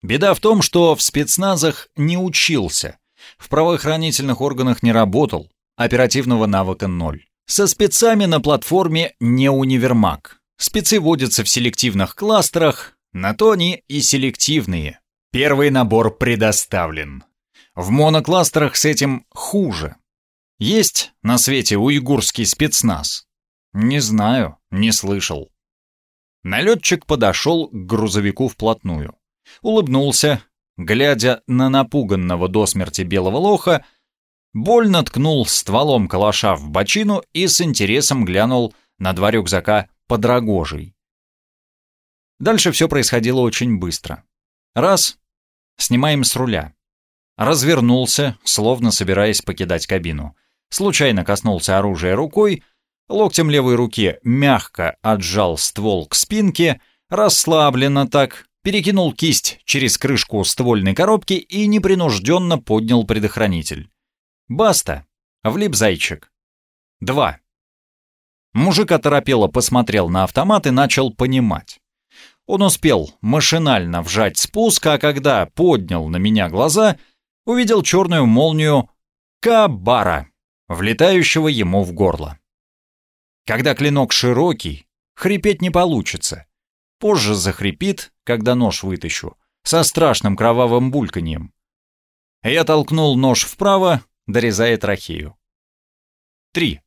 Беда в том, что в спецназах не учился, в правоохранительных органах не работал, оперативного навыка ноль. Со спецами на платформе не универмаг. Спецы водятся в селективных кластерах, на то они и селективные. Первый набор предоставлен. В монокластерах с этим хуже. Есть на свете уйгурский спецназ? Не знаю, не слышал. Налетчик подошел к грузовику вплотную. Улыбнулся, глядя на напуганного до смерти белого лоха, больно ткнул стволом калаша в бочину и с интересом глянул на два рюкзака под рогожей. Дальше все происходило очень быстро. Раз — снимаем с руля развернулся, словно собираясь покидать кабину. Случайно коснулся оружия рукой, локтем левой руки мягко отжал ствол к спинке, расслабленно так, перекинул кисть через крышку ствольной коробки и непринужденно поднял предохранитель. Баста. Влип зайчик. Два. Мужик оторопело посмотрел на автомат и начал понимать. Он успел машинально вжать спуск, а когда поднял на меня глаза — увидел черную молнию Кабара, влетающего ему в горло. Когда клинок широкий, хрипеть не получится. Позже захрипит, когда нож вытащу, со страшным кровавым бульканьем. Я толкнул нож вправо, дорезая трахею. Три.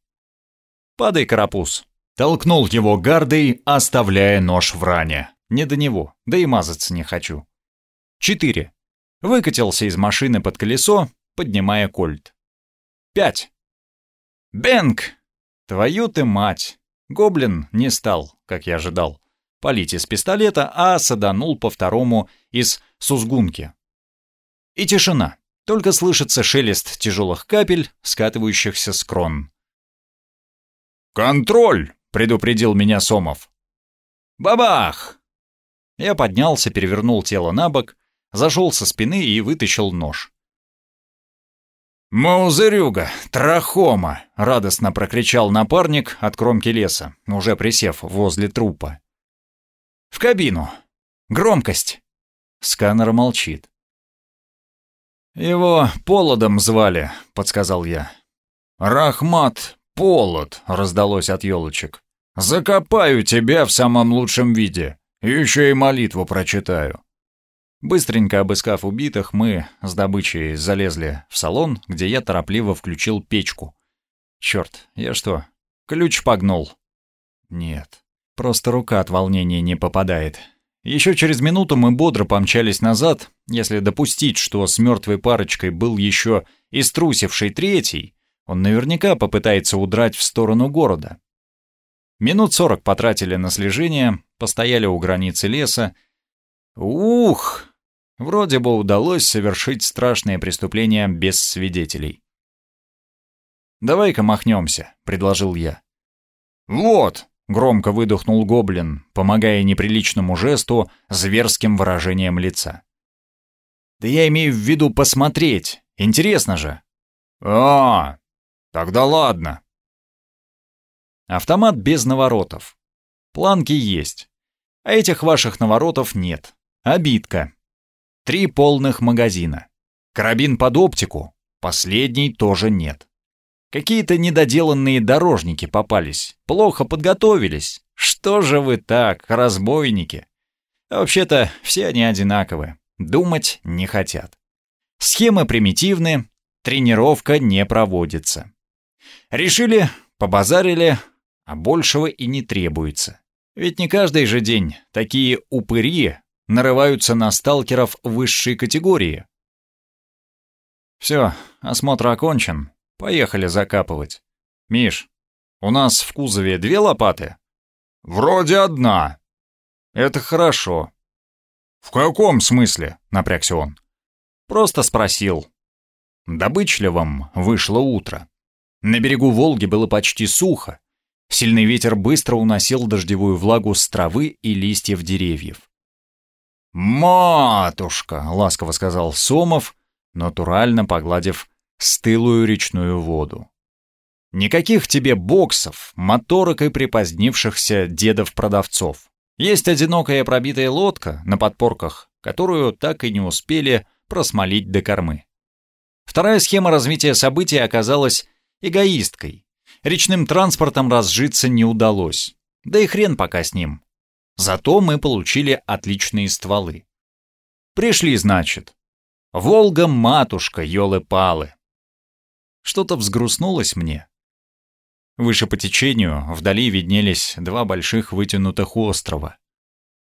Падай, карапуз. Толкнул его гардой, оставляя нож в ране. Не до него, да и мазаться не хочу. Четыре. Выкатился из машины под колесо, поднимая кольт. Пять. Бэнк! Твою ты мать! Гоблин не стал, как я ожидал, палить из пистолета, а саданул по второму из сузгунки. И тишина. Только слышится шелест тяжелых капель, скатывающихся с крон. «Контроль!» — предупредил меня Сомов. «Бабах!» Я поднялся, перевернул тело на бок, зашел со спины и вытащил нож. «Маузырюга! Трахома!» — радостно прокричал напарник от кромки леса, уже присев возле трупа. «В кабину! Громкость!» Сканер молчит. «Его Полодом звали», — подсказал я. «Рахмат Полод», — раздалось от елочек. «Закопаю тебя в самом лучшем виде. Еще и молитву прочитаю». Быстренько обыскав убитых, мы с добычей залезли в салон, где я торопливо включил печку. Черт, я что, ключ погнул? Нет, просто рука от волнения не попадает. Еще через минуту мы бодро помчались назад, если допустить, что с мертвой парочкой был еще и струсивший третий, он наверняка попытается удрать в сторону города. Минут сорок потратили на слежение, постояли у границы леса. Ух! Вроде бы удалось совершить страшное преступление без свидетелей. «Давай-ка махнемся», — предложил я. «Вот!» — громко выдохнул гоблин, помогая неприличному жесту зверским выражением лица. «Да я имею в виду посмотреть. Интересно же». «А, тогда ладно». Автомат без наворотов. Планки есть. А этих ваших наворотов нет. Обидка. Три полных магазина. Карабин под оптику. Последний тоже нет. Какие-то недоделанные дорожники попались. Плохо подготовились. Что же вы так, разбойники? вообще-то все они одинаковы. Думать не хотят. Схемы примитивны, тренировка не проводится. Решили, побазарили, а большего и не требуется. Ведь не каждый же день такие упыри нарываются на сталкеров высшей категории. Все, осмотр окончен. Поехали закапывать. Миш, у нас в кузове две лопаты? Вроде одна. Это хорошо. В каком смысле? Напрягся он. Просто спросил. Добычливым вышло утро. На берегу Волги было почти сухо. Сильный ветер быстро уносил дождевую влагу с травы и листьев деревьев. «Матушка!» — ласково сказал Сомов, натурально погладив стылую речную воду. Никаких тебе боксов, моторок и припозднившихся дедов-продавцов. Есть одинокая пробитая лодка на подпорках, которую так и не успели просмолить до кормы. Вторая схема развития событий оказалась эгоисткой. Речным транспортом разжиться не удалось. Да и хрен пока с ним. Зато мы получили отличные стволы. Пришли, значит. Волга-матушка, елы-палы. Что-то взгрустнулось мне. Выше по течению вдали виднелись два больших вытянутых острова.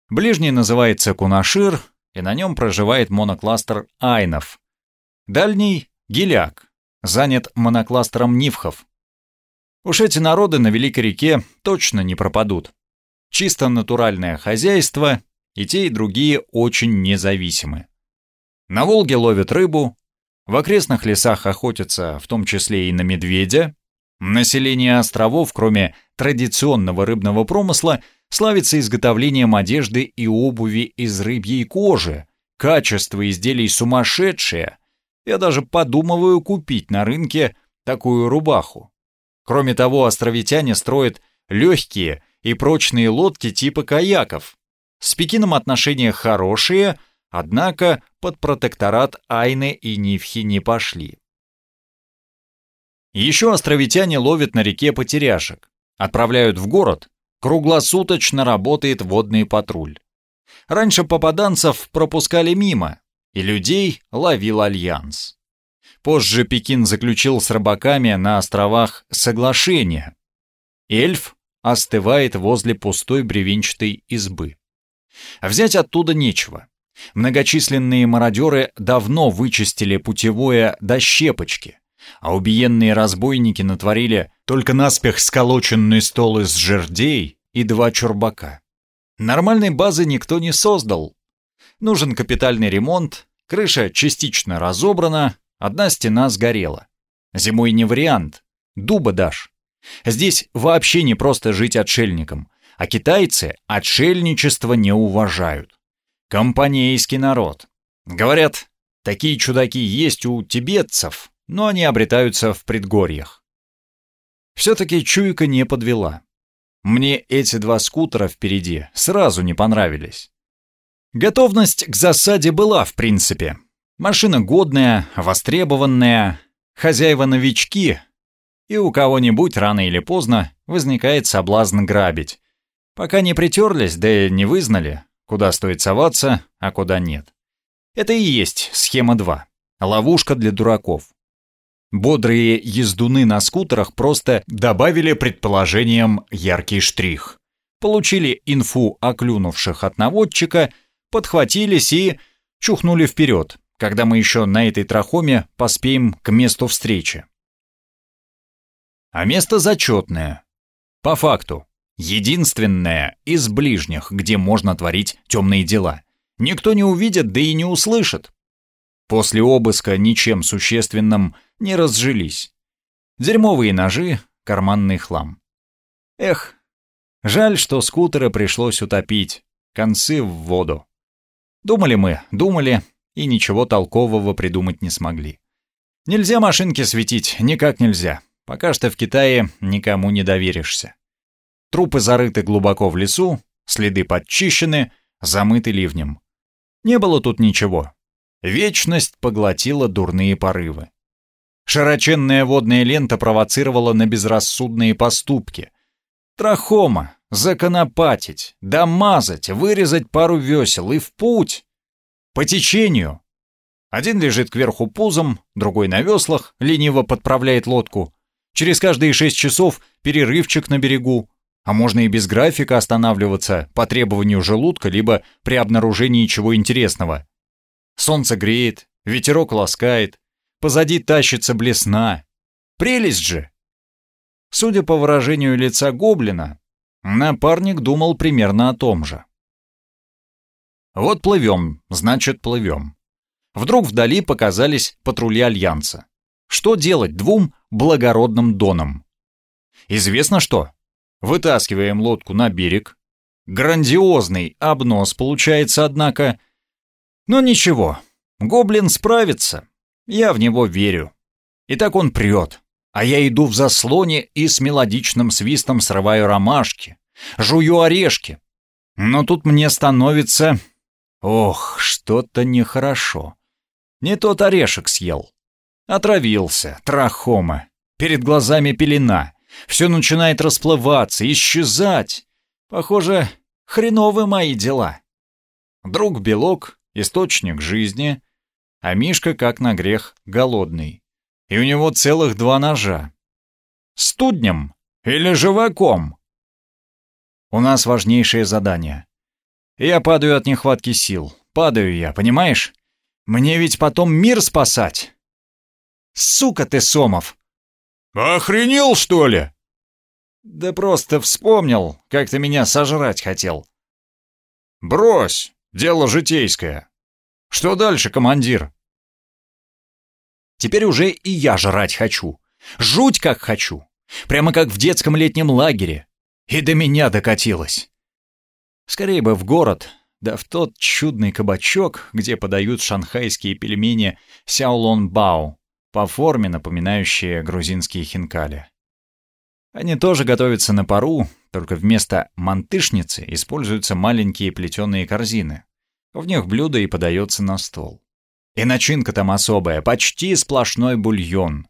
Ближний называется Кунашир, и на нем проживает монокластер Айнов. Дальний — Гиляк, занят монокластером Нивхов. Уж эти народы на Великой реке точно не пропадут. Чисто натуральное хозяйство, и те, и другие очень независимы. На Волге ловят рыбу, в окрестных лесах охотятся, в том числе и на медведя. Население островов, кроме традиционного рыбного промысла, славится изготовлением одежды и обуви из рыбьей кожи. Качество изделий сумасшедшее. Я даже подумываю купить на рынке такую рубаху. Кроме того, островитяне строят легкие и прочные лодки типа каяков. С Пекином отношения хорошие – Однако под протекторат Айны и Нивхи не пошли. Еще островитяне ловят на реке потеряшек, отправляют в город, круглосуточно работает водный патруль. Раньше попаданцев пропускали мимо, и людей ловил Альянс. Позже Пекин заключил с рыбаками на островах соглашение. Эльф остывает возле пустой бревенчатой избы. Взять оттуда нечего. Многочисленные мародеры давно вычистили путевое до щепочки, а убиенные разбойники натворили только наспех сколоченный стол из жердей и два чурбака. Нормальной базы никто не создал. Нужен капитальный ремонт, крыша частично разобрана, одна стена сгорела. Зимой не вариант, дуба дашь. Здесь вообще не просто жить отшельником, а китайцы отшельничество не уважают. Компанейский народ. Говорят, такие чудаки есть у тибетцев, но они обретаются в предгорьях. Все-таки чуйка не подвела. Мне эти два скутера впереди сразу не понравились. Готовность к засаде была, в принципе. Машина годная, востребованная, хозяева-новички, и у кого-нибудь рано или поздно возникает соблазн грабить. Пока не притерлись, да и не вызнали, Куда стоит соваться, а куда нет. Это и есть схема 2. Ловушка для дураков. Бодрые ездуны на скутерах просто добавили предположением яркий штрих. получили инфу о клюнувших от наводчика, подхватились и чухнули вперед, когда мы еще на этой трахоме поспеем к месту встречи. А место зачетное. По факту, единственное из ближних, где можно творить темные дела. Никто не увидит, да и не услышит. После обыска ничем существенным не разжились. Дерьмовые ножи, карманный хлам. Эх, жаль, что скутера пришлось утопить, концы в воду. Думали мы, думали, и ничего толкового придумать не смогли. Нельзя машинки светить, никак нельзя. Пока что в Китае никому не доверишься. Трупы зарыты глубоко в лесу, следы подчищены, замыты ливнем. Не было тут ничего. Вечность поглотила дурные порывы. Широченная водная лента провоцировала на безрассудные поступки. Трахома, законопатить, домазать, вырезать пару весел и в путь. По течению. Один лежит кверху пузом, другой на веслах, лениво подправляет лодку. Через каждые шесть часов перерывчик на берегу. А можно и без графика останавливаться по требованию желудка, либо при обнаружении чего интересного. Солнце греет, ветерок ласкает, позади тащится блесна. Прелесть же! Судя по выражению лица гоблина, напарник думал примерно о том же. Вот плывем, значит плывем. Вдруг вдали показались патрули Альянса. Что делать двум благородным донам? Известно что. Вытаскиваем лодку на берег. Грандиозный обнос получается, однако. Но ничего, гоблин справится. Я в него верю. И так он прет. А я иду в заслоне и с мелодичным свистом срываю ромашки, жую орешки. Но тут мне становится... Ох, что-то нехорошо. Не тот орешек съел. Отравился, трахома. Перед глазами пелена. Все начинает расплываться, исчезать. Похоже, хреновы мои дела. Друг Белок, источник жизни, а Мишка, как на грех, голодный. И у него целых два ножа. Студнем или живаком? У нас важнейшее задание. Я падаю от нехватки сил. Падаю я, понимаешь? Мне ведь потом мир спасать. Сука ты, Сомов! Охренел, что ли? Да просто вспомнил, как ты меня сожрать хотел. Брось, дело житейское. Что дальше, командир? Теперь уже и я жрать хочу. Жуть как хочу. Прямо как в детском летнем лагере. И до меня докатилось. Скорее бы в город, да в тот чудный кабачок, где подают шанхайские пельмени Сяолон Бао по форме напоминающие грузинские хинкали. Они тоже готовятся на пару, только вместо мантышницы используются маленькие плетеные корзины. В них блюдо и подается на стол. И начинка там особая, почти сплошной бульон.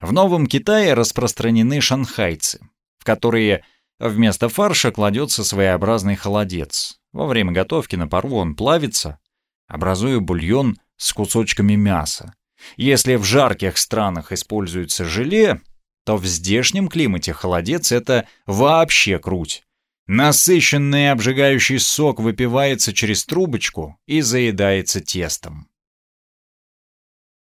В Новом Китае распространены шанхайцы, в которые вместо фарша кладется своеобразный холодец. Во время готовки на пару он плавится, образуя бульон с кусочками мяса, если в жарких странах используется желе, то в здешнем климате холодец — это вообще круть. Насыщенный обжигающий сок выпивается через трубочку и заедается тестом.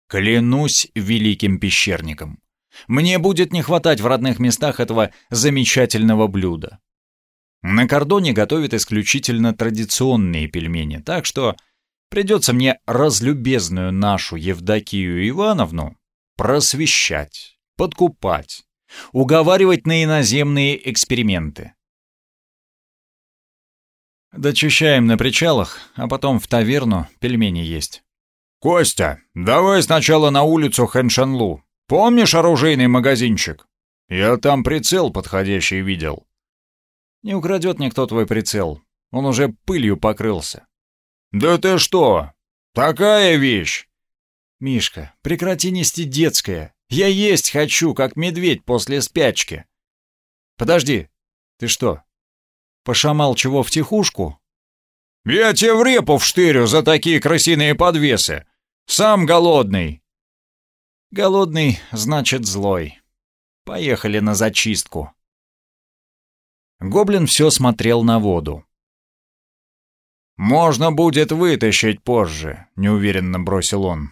Клянусь великим пещерником. Мне будет не хватать в родных местах этого замечательного блюда. На кордоне готовят исключительно традиционные пельмени, так что Придется мне разлюбезную нашу Евдокию Ивановну просвещать, подкупать, уговаривать на иноземные эксперименты. Дочищаем на причалах, а потом в таверну пельмени есть. «Костя, давай сначала на улицу Хэншанлу. Помнишь оружейный магазинчик? Я там прицел подходящий видел». «Не украдет никто твой прицел. Он уже пылью покрылся. «Да ты что? Такая вещь!» «Мишка, прекрати нести детское. Я есть хочу, как медведь после спячки». «Подожди, ты что, пошамал чего в тихушку?» «Я тебе в репу вштырю за такие крысиные подвесы. Сам голодный». «Голодный, значит, злой. Поехали на зачистку». Гоблин все смотрел на воду. «Можно будет вытащить позже», — неуверенно бросил он.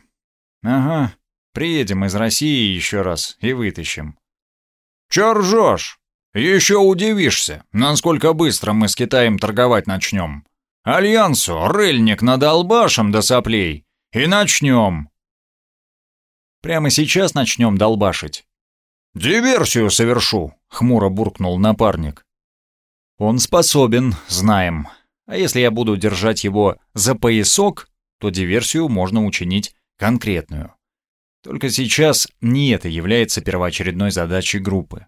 «Ага, приедем из России еще раз и вытащим». «Че ржешь? Еще удивишься, насколько быстро мы с Китаем торговать начнем. Альянсу рыльник надолбашем до соплей, и начнем». «Прямо сейчас начнем долбашить». «Диверсию совершу», — хмуро буркнул напарник. «Он способен, знаем. А если я буду держать его за поясок, то диверсию можно учинить конкретную. Только сейчас не это является первоочередной задачей группы.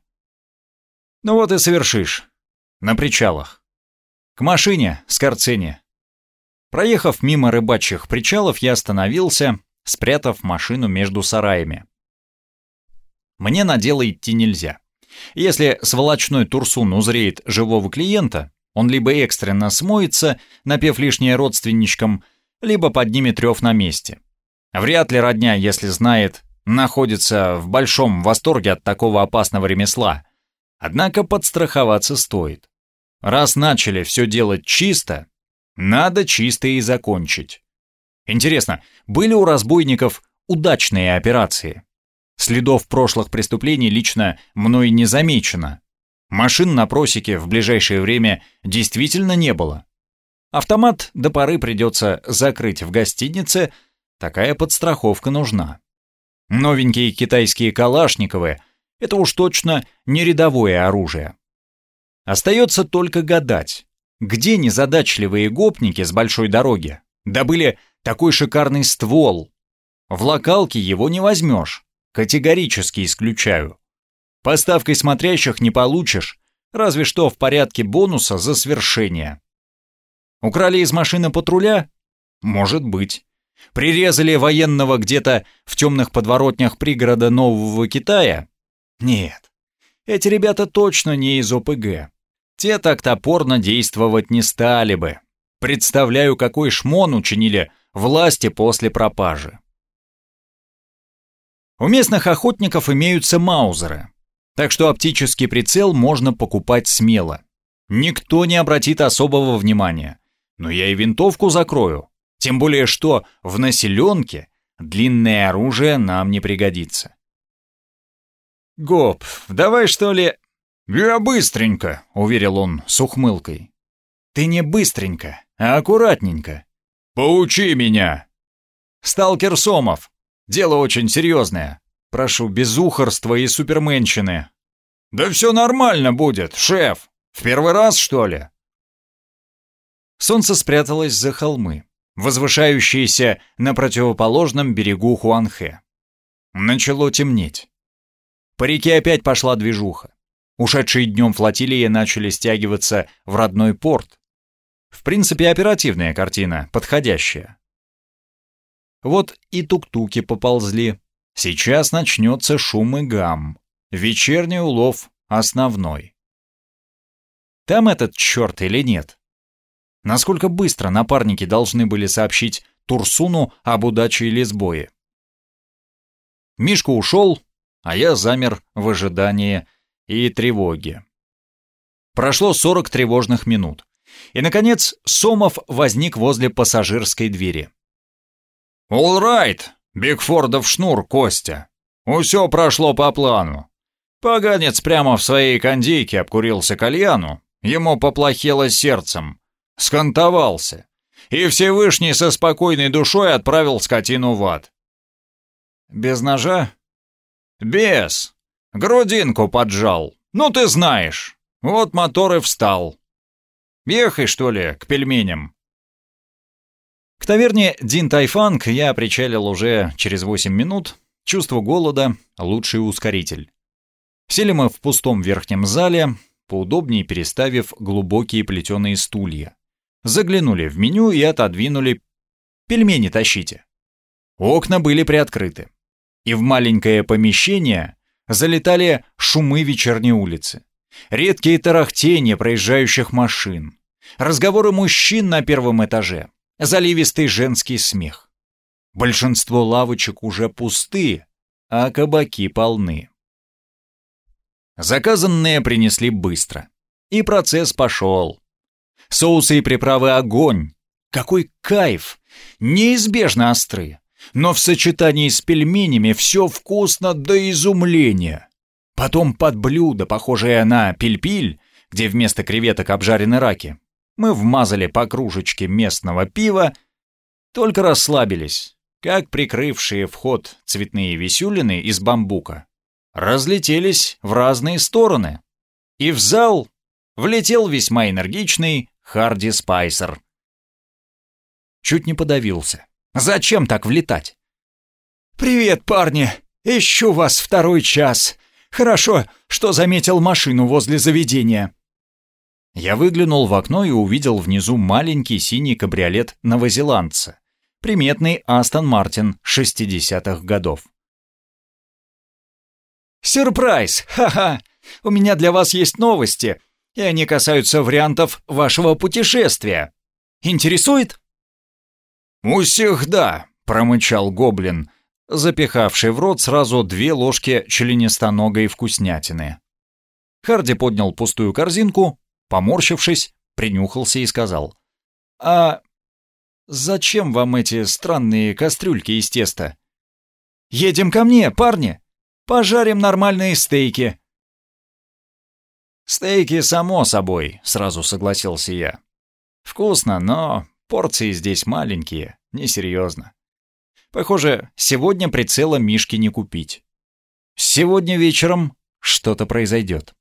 Ну вот и совершишь. На причалах. К машине, Скорцени. Проехав мимо рыбачьих причалов, я остановился, спрятав машину между сараями. Мне на дело идти нельзя. Если сволочной турсун узреет живого клиента, он либо экстренно смоется, напев лишнее родственничкам, либо поднимет рев на месте. Вряд ли родня, если знает, находится в большом восторге от такого опасного ремесла. Однако подстраховаться стоит. Раз начали все делать чисто, надо чисто и закончить. Интересно, были у разбойников удачные операции? Следов прошлых преступлений лично мной не замечено. Машин на просеке в ближайшее время действительно не было. Автомат до поры придется закрыть в гостинице, такая подстраховка нужна. Новенькие китайские калашниковы — это уж точно не рядовое оружие. Остается только гадать, где незадачливые гопники с большой дороги добыли такой шикарный ствол. В локалке его не возьмешь, категорически исключаю. Поставкой смотрящих не получишь, разве что в порядке бонуса за свершение. Украли из машины патруля? Может быть. Прирезали военного где-то в темных подворотнях пригорода Нового Китая? Нет. Эти ребята точно не из ОПГ. Те так топорно действовать не стали бы. Представляю, какой шмон учинили власти после пропажи. У местных охотников имеются маузеры, так что оптический прицел можно покупать смело. Никто не обратит особого внимания. Но я и винтовку закрою. Тем более, что в населенке длинное оружие нам не пригодится. «Гоп, давай что ли...» «Я быстренько», — уверил он с ухмылкой. «Ты не быстренько, а аккуратненько». «Поучи меня!» «Сталкер Сомов. Дело очень серьезное. Прошу, без ухорства и суперменщины». «Да все нормально будет, шеф. В первый раз, что ли?» Солнце спряталось за холмы, возвышающиеся на противоположном берегу Хуанхэ. Начало темнеть. По реке опять пошла движуха. Ушедшие днем флотилии начали стягиваться в родной порт. В принципе, оперативная картина, подходящая. Вот и тук-туки поползли, Сейчас начнется шум и гам. Вечерний улов основной. Там этот черт или нет? Насколько быстро напарники должны были сообщить Турсуну об удаче или сбое? Мишка ушел, а я замер в ожидании и тревоге. Прошло 40 тревожных минут. И, наконец, Сомов возник возле пассажирской двери. «All right!» Бигфордов шнур, Костя. Усё прошло по плану. Поганец прямо в своей кондейке обкурился кальяну. Ему поплохело сердцем. Скантовался. И Всевышний со спокойной душой отправил скотину в ад. Без ножа? Без. Грудинку поджал. Ну ты знаешь. Вот мотор и встал. Ехай, что ли, к пельменям. К таверне Дин Тайфанг я причалил уже через 8 минут. Чувство голода — лучший ускоритель. Сели мы в пустом верхнем зале, поудобнее переставив глубокие плетеные стулья. Заглянули в меню и отодвинули «Пельмени тащите». Окна были приоткрыты. И в маленькое помещение залетали шумы вечерней улицы. Редкие тарахтения проезжающих машин. Разговоры мужчин на первом этаже заливистый женский смех. Большинство лавочек уже пусты, а кабаки полны. Заказанные принесли быстро. И процесс пошел. Соусы и приправы огонь. Какой кайф! Неизбежно острые. Но в сочетании с пельменями все вкусно до изумления. Потом под блюдо, похожее на пиль-пиль, где вместо креветок обжарены раки, мы вмазали по кружечке местного пива, только расслабились, как прикрывшие вход цветные висюлины из бамбука разлетелись в разные стороны. И в зал влетел весьма энергичный Харди Спайсер. Чуть не подавился. Зачем так влетать? «Привет, парни! Ищу вас второй час. Хорошо, что заметил машину возле заведения». Я выглянул в окно и увидел внизу маленький синий кабриолет новозеландца. Приметный Астон Мартин 60-х годов. «Сюрприз! Ха-ха! У меня для вас есть новости, и они касаются вариантов вашего путешествия. Интересует?» «У да», — промычал гоблин, запихавший в рот сразу две ложки членистоногой вкуснятины. Харди поднял пустую корзинку, поморщившись, принюхался и сказал. «А зачем вам эти странные кастрюльки из теста?» «Едем ко мне, парни! Пожарим нормальные стейки!» «Стейки, само собой», — сразу согласился я. «Вкусно, но порции здесь маленькие, несерьезно. Похоже, сегодня прицела Мишки не купить. Сегодня вечером что-то произойдет».